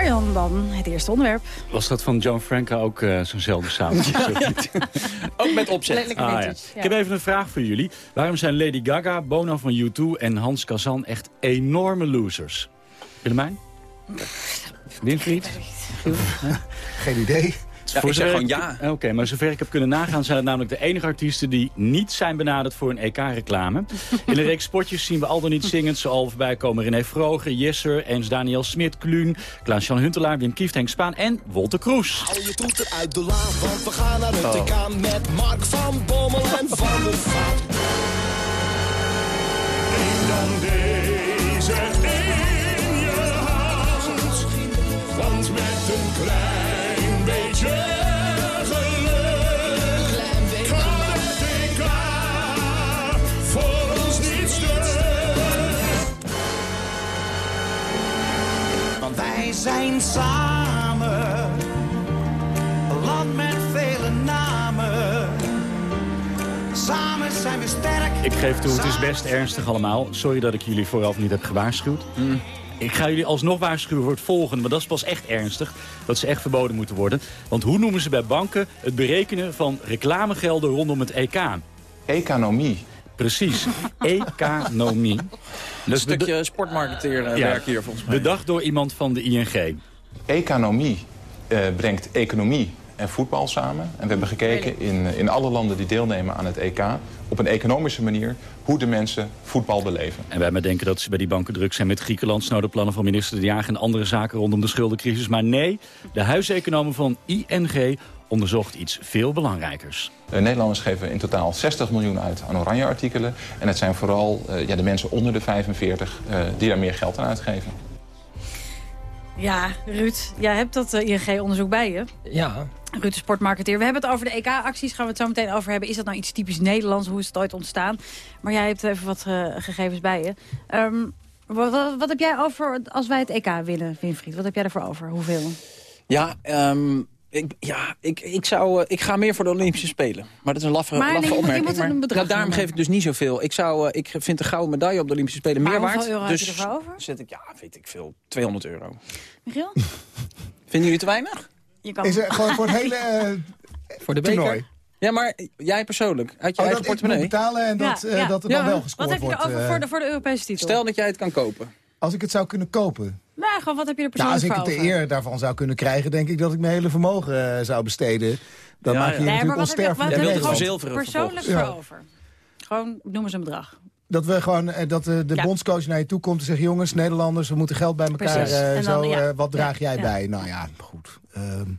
Speaker 21: Arjan dan, het eerste onderwerp.
Speaker 24: Was dat van John Franca ook eh, zo'nzelfde sound?
Speaker 23: ook met opzet.
Speaker 24: Ah, ja.
Speaker 21: vintage, ja.
Speaker 24: Ik heb even een vraag voor jullie. Waarom zijn Lady Gaga, Bono van U2 en Hans Kazan echt enorme losers? Willemijn? Winfried?
Speaker 32: Geen idee.
Speaker 23: Ja, ik zeg gewoon ja.
Speaker 24: Oké, maar zover ik heb kunnen nagaan zijn het namelijk de enige artiesten die niet zijn benaderd voor een EK-reclame. In een reeks spotjes zien we al dan niet zingend zo al voorbij komen René Vroger, Jesser, Ens Daniel Smit, Kluun, Klaas-Jan Huntelaar, Wim Kieft, Henk Spaan en Wolter Kroes.
Speaker 34: Hou je toeter uit de la, want we gaan naar het
Speaker 24: Oh.
Speaker 34: TK met Mark van Bommel en Van der Vaart.
Speaker 35: dan deze in je hand. Want met een klein beetje
Speaker 34: wij zijn samen, een land met vele namen. Samen zijn we sterk.
Speaker 24: Ik geef toe, het is best ernstig allemaal. Sorry dat ik jullie vooraf niet heb gewaarschuwd. Ik ga jullie alsnog waarschuwen voor het volgende, maar dat is pas echt ernstig. Dat ze echt verboden moeten worden. Want hoe noemen ze bij banken het berekenen van reclamegelden rondom het EK?
Speaker 36: Economie.
Speaker 24: Precies, economie.
Speaker 23: Een stukje sportmarketeer
Speaker 24: Ja,
Speaker 23: werk hier volgens mij.
Speaker 24: Bedacht door iemand van de ING.
Speaker 36: Economie eh, brengt economie en voetbal samen. En we hebben gekeken in, in alle landen die deelnemen aan het EK... op een economische manier hoe de mensen voetbal beleven.
Speaker 24: En wij maar denken dat ze bij die banken druk zijn met Griekenland... snode plannen van minister De Jager en andere zaken rondom de schuldencrisis. Maar nee, de huiseconomen van ING onderzocht iets veel belangrijkers.
Speaker 36: Eh, Nederlanders geven in totaal 60 miljoen uit aan oranje artikelen. En het zijn vooral eh, ja, de mensen onder de 45 eh, die daar meer geld aan uitgeven.
Speaker 21: Ja, Ruud, jij hebt dat eh, ING-onderzoek bij je.
Speaker 33: Ja.
Speaker 21: Ruud, de sportmarketeer. We hebben het over de EK-acties, gaan we het zo meteen over hebben. Is dat nou iets typisch Nederlands? Hoe is het ooit ontstaan? Maar jij hebt even wat eh, gegevens bij je. Ehm, wat, wat, wat heb jij over als wij het EK winnen, Winfried? Wat heb jij ervoor over? Hoeveel?
Speaker 23: Ja, ehm, ik, ja ik, ik, zou, eh, ik ga meer voor de Olympische Spelen. Maar dat is een laffe,
Speaker 21: Maar
Speaker 23: laffe
Speaker 21: je je
Speaker 23: opmerking.
Speaker 21: moet een
Speaker 23: maar,
Speaker 21: bedrag
Speaker 23: nou, daarom geef ik dus niet zoveel. Ik, zou, eh, ik vind de gouden medaille op de Olympische Spelen
Speaker 21: Maar
Speaker 23: meer
Speaker 21: hoeveel
Speaker 23: waard.
Speaker 21: euro heb
Speaker 23: dus
Speaker 21: je ervoor over?
Speaker 23: zet ik, ja, weet ik veel, 200 euro.
Speaker 21: Michiel?
Speaker 23: Vinden jullie te weinig?
Speaker 21: Je kan...
Speaker 32: Is er gewoon voor het hele eh,
Speaker 23: Voor de
Speaker 32: toernooi?
Speaker 23: Ja, maar jij persoonlijk, uit je
Speaker 32: Oh,
Speaker 23: eigen
Speaker 32: dat ik moet
Speaker 23: portemonnee.
Speaker 32: betalen en dat, eh, dat er dan wel gescoord
Speaker 21: Wat heb je
Speaker 32: wordt.
Speaker 21: erover
Speaker 32: eh,
Speaker 21: voor de, voor de Europese titel?
Speaker 23: Stel dat jij het kan kopen.
Speaker 32: Als ik het zou kunnen kopen.
Speaker 21: Nou, gewoon, wat heb je er
Speaker 32: Nou, als
Speaker 21: persoonlijk
Speaker 32: ik het de eer daarvan zou kunnen krijgen... denk ik dat ik mijn hele vermogen zou besteden. Dan
Speaker 23: Ja,
Speaker 32: maak je
Speaker 23: ja.
Speaker 32: je
Speaker 21: Nee, maar
Speaker 32: natuurlijk onsterfelijk.
Speaker 21: heb je
Speaker 32: in
Speaker 21: er gewoon
Speaker 32: Nederland.
Speaker 21: persoonlijk
Speaker 32: Ja.
Speaker 21: voor over? Gewoon, noem eens een bedrag.
Speaker 32: Dat we gewoon eh, dat eh, de
Speaker 21: Ja.
Speaker 32: bondscoach naar je toe komt en zegt... jongens, Nederlanders, we moeten geld bij elkaar. Eh,
Speaker 21: dan,
Speaker 32: zo,
Speaker 21: ja.
Speaker 32: wat draag jij
Speaker 21: Ja.
Speaker 32: bij? Nou ja, goed. Ehm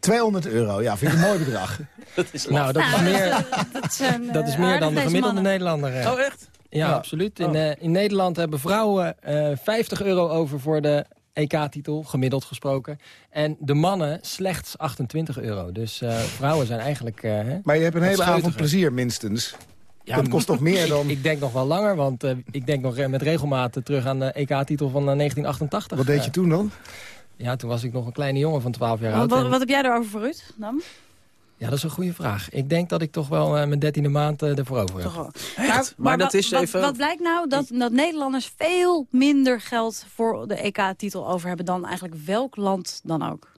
Speaker 32: 200 euro, ja, vind ik een mooi bedrag.
Speaker 23: Dat is
Speaker 33: Nou, dat is
Speaker 21: Nou,
Speaker 33: meer,
Speaker 21: Dat is, een,
Speaker 33: dat is meer dan de gemiddelde
Speaker 21: mannen.
Speaker 33: Nederlander. eh.
Speaker 23: Oh, echt?
Speaker 33: Ja,
Speaker 32: Ja.
Speaker 33: absoluut. In, eh, in Nederland hebben vrouwen eh 50 euro over voor de EK-titel, gemiddeld gesproken. En de mannen slechts 28 euro. Dus eh, vrouwen zijn eigenlijk... hè,
Speaker 32: Maar je hebt een hele avond plezier minstens.
Speaker 33: Ja,
Speaker 32: dat kost toch meer dan...
Speaker 33: Ik, ik denk nog wel langer, want eh, ik denk nog eh, met regelmaat terug aan de EK-titel van eh, 1988.
Speaker 32: Wat deed je
Speaker 33: Eh,
Speaker 32: toen dan?
Speaker 33: Ja, toen was ik nog een kleine jongen van 12 jaar
Speaker 21: Wat,
Speaker 33: oud.
Speaker 21: wat, wat heb jij erover voor Ruud dan?
Speaker 33: Ja, dat is een goede vraag. Ik denk dat ik toch wel eh, mijn dertiende maand eh, ervoor over heb.
Speaker 21: Toch wel.
Speaker 23: Echt? Maar dat
Speaker 21: wat,
Speaker 23: is
Speaker 21: wat-
Speaker 23: even-
Speaker 21: Wat, blijkt nou? Dat, dat Nederlanders veel minder geld voor de EK-titel over hebben... dan eigenlijk welk land dan ook.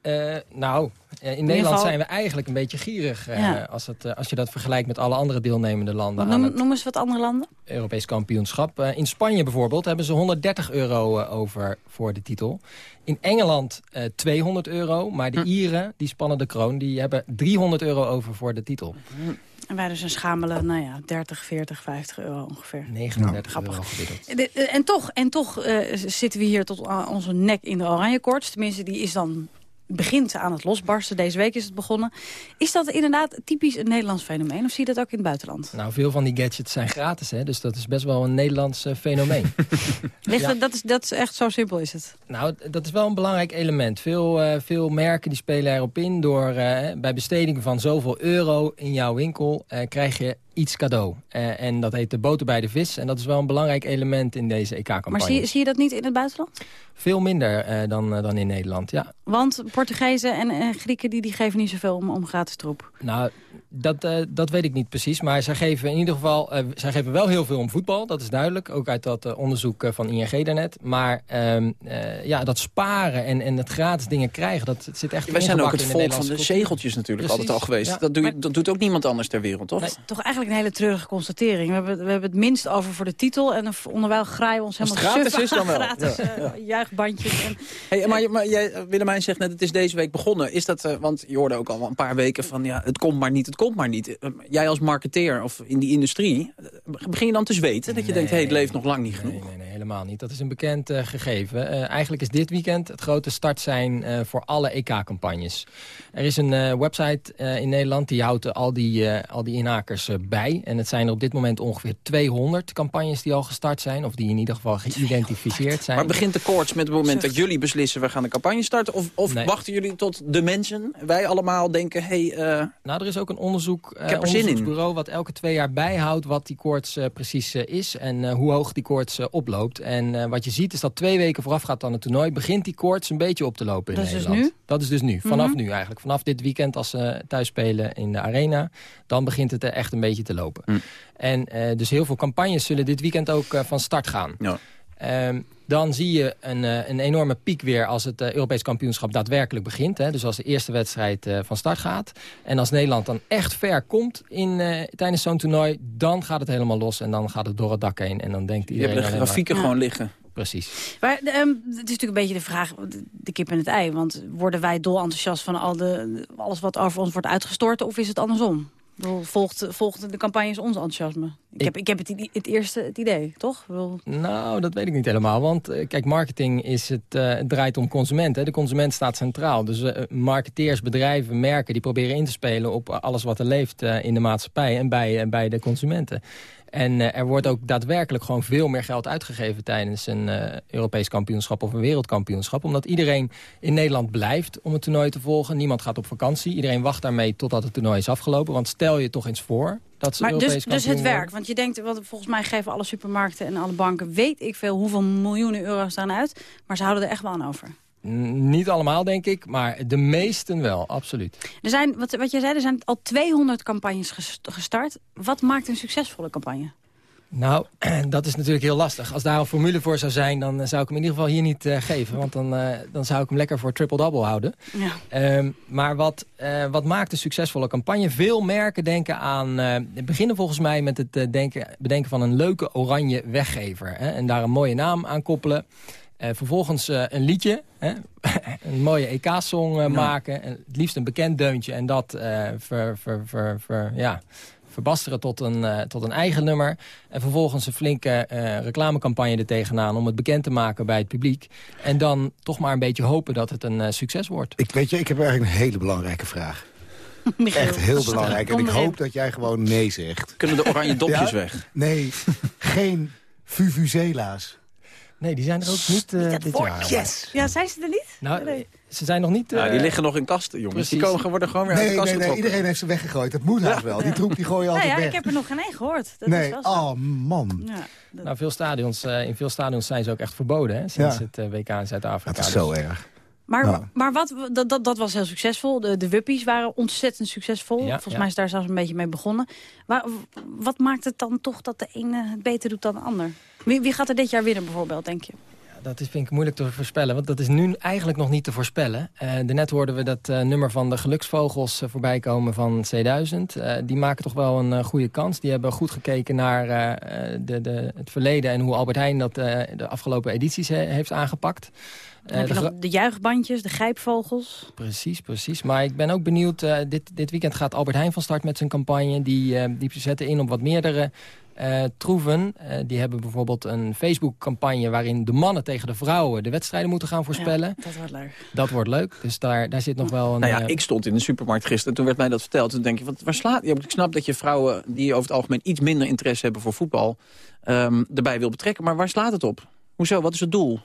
Speaker 33: Eh, nou, eh, in Nederland
Speaker 21: geval-
Speaker 33: zijn we eigenlijk een beetje gierig... eh,
Speaker 21: Ja.
Speaker 33: als, het, als je dat vergelijkt met alle andere deelnemende landen...
Speaker 21: Noem,
Speaker 33: het
Speaker 21: noem eens wat andere landen.
Speaker 33: Europees kampioenschap. In Spanje bijvoorbeeld hebben ze 130 euro over voor de titel. In Engeland eh 200 euro. Maar
Speaker 21: Hm.
Speaker 33: de Ieren, die spannen de kroon... die hebben 300 euro over voor de titel.
Speaker 21: En wij dus een schamele, nou ja, 30, 40, 50 euro ongeveer.
Speaker 33: 39 euro gemiddeld.
Speaker 21: De- eh, En toch, en toch zitten we hier tot onze nek in de oranje koorts. Tenminste, die is dan begint aan het losbarsten. Deze week is het begonnen. Is dat inderdaad typisch een Nederlands fenomeen? Of zie je dat ook in het buitenland?
Speaker 33: Nou, veel van die gadgets zijn gratis, hè? dus dat is best wel een Nederlands eh, fenomeen.
Speaker 21: Ligt
Speaker 33: Ja.
Speaker 21: dat, is, dat is echt zo simpel is het.
Speaker 33: Nou, dat is wel een belangrijk element. Veel, eh, veel merken die spelen erop in door eh, bij besteding van zoveel euro in jouw winkel krijg je iets cadeau. Eh, en dat heet de boter bij de vis. En dat is wel een belangrijk element in deze EK-campagne.
Speaker 21: Maar zie, zie je dat niet in het buitenland?
Speaker 33: Veel minder eh, dan, eh, dan in Nederland, ja.
Speaker 21: Want Portugezen en, en Grieken die, die geven niet zoveel om, om gratis troep.
Speaker 33: Nou, dat, eh, dat weet ik niet precies. Maar zij geven in ieder geval eh, zij geven wel heel veel om voetbal. Dat is duidelijk. Ook uit dat onderzoek eh, van ING daarnet. Maar ehm, eh, ja, dat sparen en, en het gratis dingen krijgen... dat zit echt
Speaker 23: Wij zijn ook het volk van de zegeltjes natuurlijk
Speaker 33: Precies,
Speaker 23: altijd al geweest.
Speaker 33: ja.
Speaker 23: Dat, doe je, dat doet ook niemand anders ter wereld, toch?
Speaker 21: Toch eigenlijk een hele treurige constatering. We hebben, we hebben het minst over voor de titel. En onderwijl graaien we ons helemaal
Speaker 23: het gratis
Speaker 21: suf
Speaker 23: is, dan wel.
Speaker 21: gratis
Speaker 23: Ja,
Speaker 21: eh, juichbandjes. En,
Speaker 23: Hey, maar, maar jij, eh, Willemijn zegt net, het is deze week begonnen. Is dat, eh, want je hoorde ook al een paar weken van, ja, het komt maar niet, het komt maar niet. Jij als marketeer of in die industrie, begin je dan te zweten? Dat je denkt, hé, hey, het leeft nog lang niet genoeg.
Speaker 33: Nee, nee, nee, helemaal niet. Dat is een bekend eh, gegeven. Eh, eigenlijk is dit weekend het grote startsein eh voor alle EK-campagnes. Er is een eh, website eh, in Nederland die houdt al, die, eh, al die inhakers bij. En het zijn er op dit moment ongeveer 200 campagnes die al gestart zijn. Of die in ieder geval geïdentificeerd zijn.
Speaker 23: Maar begint de koorts met het moment dat jullie beslissen... we gaan de campagne starten? Of, of
Speaker 33: Nee.
Speaker 23: wachten jullie tot de mensen, wij allemaal denken... hey, eh,
Speaker 33: Nou, er is ook een onderzoek,
Speaker 23: Ik heb zin in.
Speaker 33: onderzoeksbureau wat elke twee jaar bijhoudt wat die koorts precies is en eh, hoe hoog die koorts eh, En eh, wat je ziet is dat twee weken vooraf gaat aan het toernooi begint die koorts een beetje op te lopen in
Speaker 21: Dat is dus
Speaker 33: Nederland.
Speaker 21: nu?
Speaker 33: Dat is dus nu, vanaf
Speaker 21: Mhm.
Speaker 33: nu eigenlijk. Vanaf dit weekend als ze thuis spelen in de arena, dan begint het er echt een beetje te lopen.
Speaker 23: Hm.
Speaker 33: En eh, dus heel veel campagnes zullen dit weekend ook eh, van start gaan.
Speaker 23: Ja.
Speaker 33: Ehm, dan zie je een, eh, een enorme piek weer als het eh, Europees kampioenschap daadwerkelijk begint. Hè? Dus als de eerste wedstrijd eh, van start gaat. En als Nederland dan echt ver komt in, eh, tijdens zo'n toernooi... dan gaat het helemaal los en dan gaat het door het dak heen. En dan denkt
Speaker 23: je
Speaker 33: iedereen...
Speaker 23: hebt de
Speaker 33: maar-
Speaker 23: grafieken
Speaker 21: Ja.
Speaker 23: gewoon liggen.
Speaker 33: Precies.
Speaker 21: Maar ehm, het is natuurlijk een beetje de vraag, de, de kip en het ei. Want worden wij dol enthousiast van al de, alles wat over ons wordt uitgestort... of is het andersom? Volgt, volgt de campagnes ons enthousiasme? Ik,
Speaker 33: Ik-
Speaker 21: heb, ik heb het, het eerste het idee, toch? Bedoel,
Speaker 33: Nou, dat weet ik niet helemaal. Want eh, kijk, marketing is het, eh, het draait om consumenten. De consument staat centraal. Dus eh, marketeers, bedrijven, merken... die proberen in te spelen op alles wat er leeft in de maatschappij... en bij, en bij de consumenten. En eh, er wordt ook daadwerkelijk gewoon veel meer geld uitgegeven... tijdens een eh, Europees kampioenschap of een wereldkampioenschap. Omdat iedereen in Nederland blijft om het toernooi te volgen. Niemand gaat op vakantie. Iedereen wacht daarmee totdat het toernooi is afgelopen. Want stel je toch eens voor... Dat ze
Speaker 21: maar
Speaker 33: Europees
Speaker 21: dus, dus het werk, want je denkt, want volgens mij geven alle supermarkten en alle banken... weet ik veel hoeveel miljoenen euro's staan uit, maar ze houden er echt wel aan over.
Speaker 33: Niet allemaal, denk ik, maar de meesten wel, absoluut.
Speaker 21: Er zijn, wat, wat jij zei, er zijn al 200 campagnes ges- gestart. Wat maakt een succesvolle campagne?
Speaker 33: Nou, dat is natuurlijk heel lastig. Als daar een formule voor zou zijn, dan eh, zou ik hem in ieder geval hier niet uh, geven. Want dan, uh, dan zou ik hem lekker voor triple-double houden.
Speaker 21: Ja.
Speaker 33: Um, maar wat, uh, wat maakt een succesvolle campagne? Veel merken denken aan... beginnen volgens mij met het denken, bedenken van een leuke oranje weggever. Hè, en daar een mooie naam aan koppelen. Vervolgens een liedje, hè, een mooie EK-song ja. maken. En het liefst een bekend deuntje. En dat ver, ver, ver, ver, ja verbasteren tot een, uh, tot een eigen nummer. En vervolgens een flinke uh, reclamecampagne er tegenaan... om het bekend te maken bij het publiek. En dan toch maar een beetje hopen dat het een uh, succes wordt.
Speaker 32: Ik, weet je, ik heb eigenlijk een hele belangrijke vraag. Echt heel belangrijk. En ik hoop dat jij gewoon nee zegt.
Speaker 23: Kunnen de oranje dopjes
Speaker 32: ja?
Speaker 23: weg?
Speaker 32: Nee, geen Vuvuzela's.
Speaker 33: Nee, die zijn er ook niet uh, dit jaar.
Speaker 21: Yes. Ja, zijn ze er niet?
Speaker 33: Nou, nee. ze zijn nog niet... Uh,
Speaker 23: ja, die liggen nog in kasten, jongens.
Speaker 33: Precies.
Speaker 23: Die komen, worden gewoon weer
Speaker 32: nee,
Speaker 23: uit de kast
Speaker 32: nee, nee, iedereen heeft ze weggegooid. Dat moet haast wel. Die troep die gooi je altijd
Speaker 21: ja,
Speaker 32: weg.
Speaker 21: Ik heb er nog geen één gehoord. Dat
Speaker 32: nee,
Speaker 21: is wel zo.
Speaker 32: oh man.
Speaker 21: Ja, dat...
Speaker 33: nou, veel stadions, uh, in veel stadions zijn ze ook echt verboden, hè, sinds
Speaker 32: ja.
Speaker 33: het uh, WK in Zuid-Afrika.
Speaker 32: Dat is zo erg.
Speaker 21: Maar, ja. maar wat, dat, dat, dat was heel succesvol. De, de Wuppies waren ontzettend succesvol.
Speaker 33: Ja,
Speaker 21: Volgens
Speaker 33: ja.
Speaker 21: mij is daar zelfs een beetje mee begonnen. Maar wat maakt het dan toch dat de ene het beter doet dan de ander? Wie, wie gaat er dit jaar winnen bijvoorbeeld, denk je?
Speaker 33: dat is, vind ik moeilijk te voorspellen, want dat is nu eigenlijk nog niet te voorspellen. Uh, daarnet hoorden we dat uh, nummer van de geluksvogels uh, voorbij komen van C1000. die maken toch wel een goede kans. Die hebben goed gekeken naar de, de, het verleden en hoe Albert Heijn dat de afgelopen edities heeft aangepakt.
Speaker 21: Uh, de, nog de juichbandjes, de grijpvogels.
Speaker 33: Precies, precies. Maar ik ben ook benieuwd, uh, dit, dit weekend gaat Albert Heijn van start met zijn campagne. Die, uh, die zetten in op wat meerdere uh, troeven. Uh, die hebben bijvoorbeeld een Facebook-campagne... waarin de mannen tegen de vrouwen de wedstrijden moeten gaan voorspellen.
Speaker 21: Ja, dat wordt leuk.
Speaker 33: Dat wordt leuk. Dus daar, daar zit nog wel een...
Speaker 23: Nou ja, ik stond in de supermarkt gisteren. Toen werd mij dat verteld. Toen denk je, wat, waar slaat... Ja, ik snap dat je vrouwen die over het algemeen iets minder interesse hebben voor voetbal... Um, erbij wil betrekken. Maar waar slaat het op? Hoezo? Wat is het doel?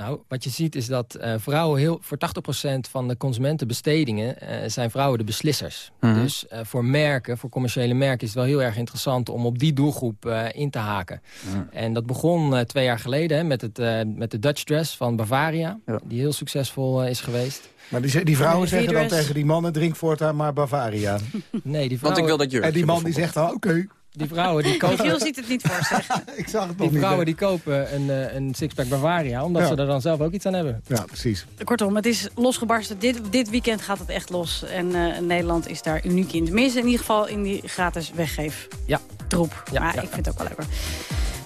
Speaker 33: Nou, wat je ziet is dat uh, vrouwen heel, voor 80% van de consumentenbestedingen uh, zijn vrouwen de beslissers.
Speaker 23: Mhm.
Speaker 33: Mm -hmm. Dus uh, voor merken, voor commerciële merken is het wel heel erg interessant om op die doelgroep in te haken.
Speaker 23: Mhm.
Speaker 33: En dat begon twee jaar geleden hè, met, het, met de Dutch Dress van Bavaria, ja. die heel succesvol is geweest.
Speaker 32: Maar die, die vrouwen zeggen dan tegen die mannen, drink voortaan maar Bavaria.
Speaker 33: Nee, die vrouwen...
Speaker 23: Want ik wil dat jurkje.
Speaker 32: En die man die zegt, oké. Okay.
Speaker 33: Die vrouwen die kopen...
Speaker 21: Michiel ziet het niet voor zich.
Speaker 32: ik zag het nog
Speaker 33: Die vrouwen die kopen een, uh, een sixpack Bavaria, omdat
Speaker 32: Ja.
Speaker 33: ze er dan zelf ook iets aan hebben.
Speaker 32: Ja, precies.
Speaker 21: Kortom, het is losgebarsten. Dit, dit weekend gaat het echt los. En uh, Nederland is daar uniek in. Tenminste, in ieder geval in die gratis weggeef
Speaker 33: Ja.
Speaker 21: troep.
Speaker 33: Ja,
Speaker 21: maar
Speaker 33: ja.
Speaker 21: ik vind het ook wel leuk hoor.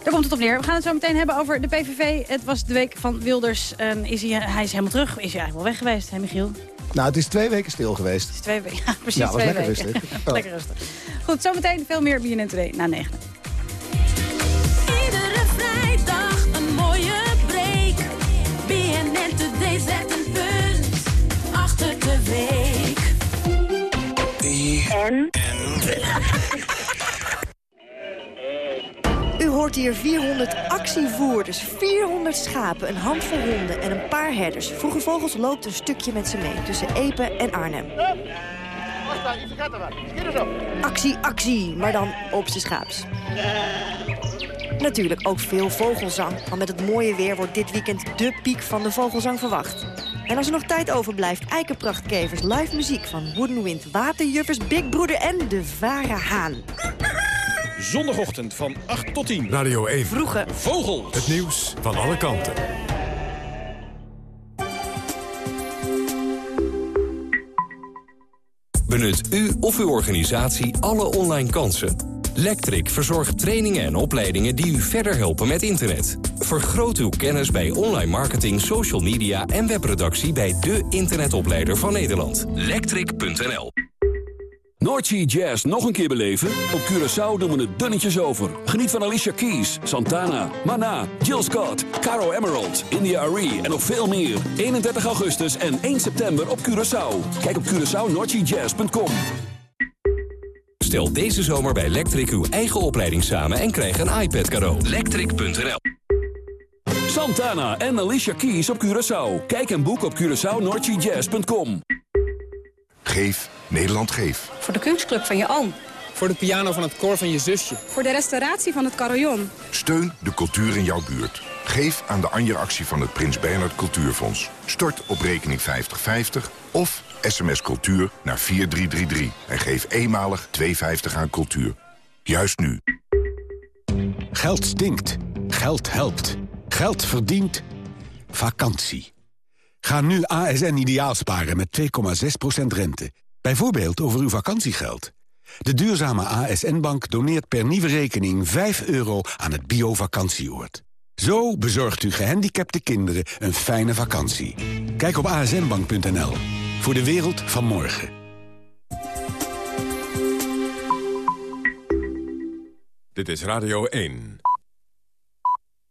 Speaker 21: Daar komt het op neer. We gaan het zo meteen hebben over de PVV. Het was de week van Wilders. En is hij, hij is helemaal terug. Is hij eigenlijk wel weg geweest, hè Michiel?
Speaker 32: Nou, het is twee weken stil geweest.
Speaker 21: Het is twee weken. Ja, precies
Speaker 32: Ja, was
Speaker 21: twee
Speaker 32: lekker
Speaker 21: weken.
Speaker 32: rustig. Oh.
Speaker 21: lekker rustig. Goed, zometeen veel meer BNN Today na 9.
Speaker 22: Iedere vrijdag een mooie break. BNN Today zet een punt achter de week.
Speaker 37: En? U hoort hier 400 actievoerders, 400 schapen, een handvol honden en een paar herders. Vroege Vogels loopt een stukje met ze mee tussen Epe en Arnhem. Actie, actie, maar dan op z'n schaaps. Natuurlijk ook veel vogelzang, want met het mooie weer wordt dit weekend de piek van de vogelzang verwacht. En als er nog tijd overblijft, eikenprachtkevers, live muziek van Wooden Wind, Waterjuffers, Big Broeder en de Vara Haan.
Speaker 35: Zondagochtend van 8 tot 10.
Speaker 8: Radio 1.
Speaker 37: Vroege
Speaker 35: Vogels.
Speaker 8: Het nieuws van alle kanten.
Speaker 38: Benut u of uw organisatie alle online kansen. Lectric verzorgt trainingen en opleidingen die u verder helpen met internet. Vergroot uw kennis bij online marketing, social media en webproductie bij de internetopleider van Nederland. Lectric.nl
Speaker 39: Noordsea Jazz nog een keer beleven? Op Curaçao doen we het dunnetjes over. Geniet van Alicia Keys, Santana, Mana, Jill Scott, Caro Emerald, India Arie en nog veel meer. 31 augustus en 1 september op Curaçao. Kijk op CuraçaoNoordseaJazz.com.
Speaker 38: Stel deze zomer bij Lectric uw eigen opleiding samen en krijg een iPad cadeau. Lectric.nl
Speaker 39: Santana en Alicia Keys op Curaçao. Kijk en boek op CuraçaoNoordseaJazz.com.
Speaker 40: Geef, Nederland geef.
Speaker 41: Voor de kunstclub van je oom.
Speaker 42: Voor de piano van het koor van je zusje.
Speaker 41: Voor de restauratie van het carillon.
Speaker 40: Steun de cultuur in jouw buurt. Geef aan de Anja-actie van het Prins Bernhard Cultuurfonds. Stort op rekening 5050 of sms cultuur naar 4333. En geef eenmalig 2,50 aan cultuur. Juist nu.
Speaker 43: Geld stinkt. Geld helpt. Geld verdient. Vakantie. Ga nu ASN ideaal sparen met 2,6% rente. Bijvoorbeeld over uw vakantiegeld. De duurzame ASN-bank doneert per nieuwe rekening 5 euro aan het bio-vakantieoord. Zo bezorgt u gehandicapte kinderen een fijne vakantie. Kijk op asnbank.nl. Voor de wereld van morgen.
Speaker 8: Dit is Radio 1.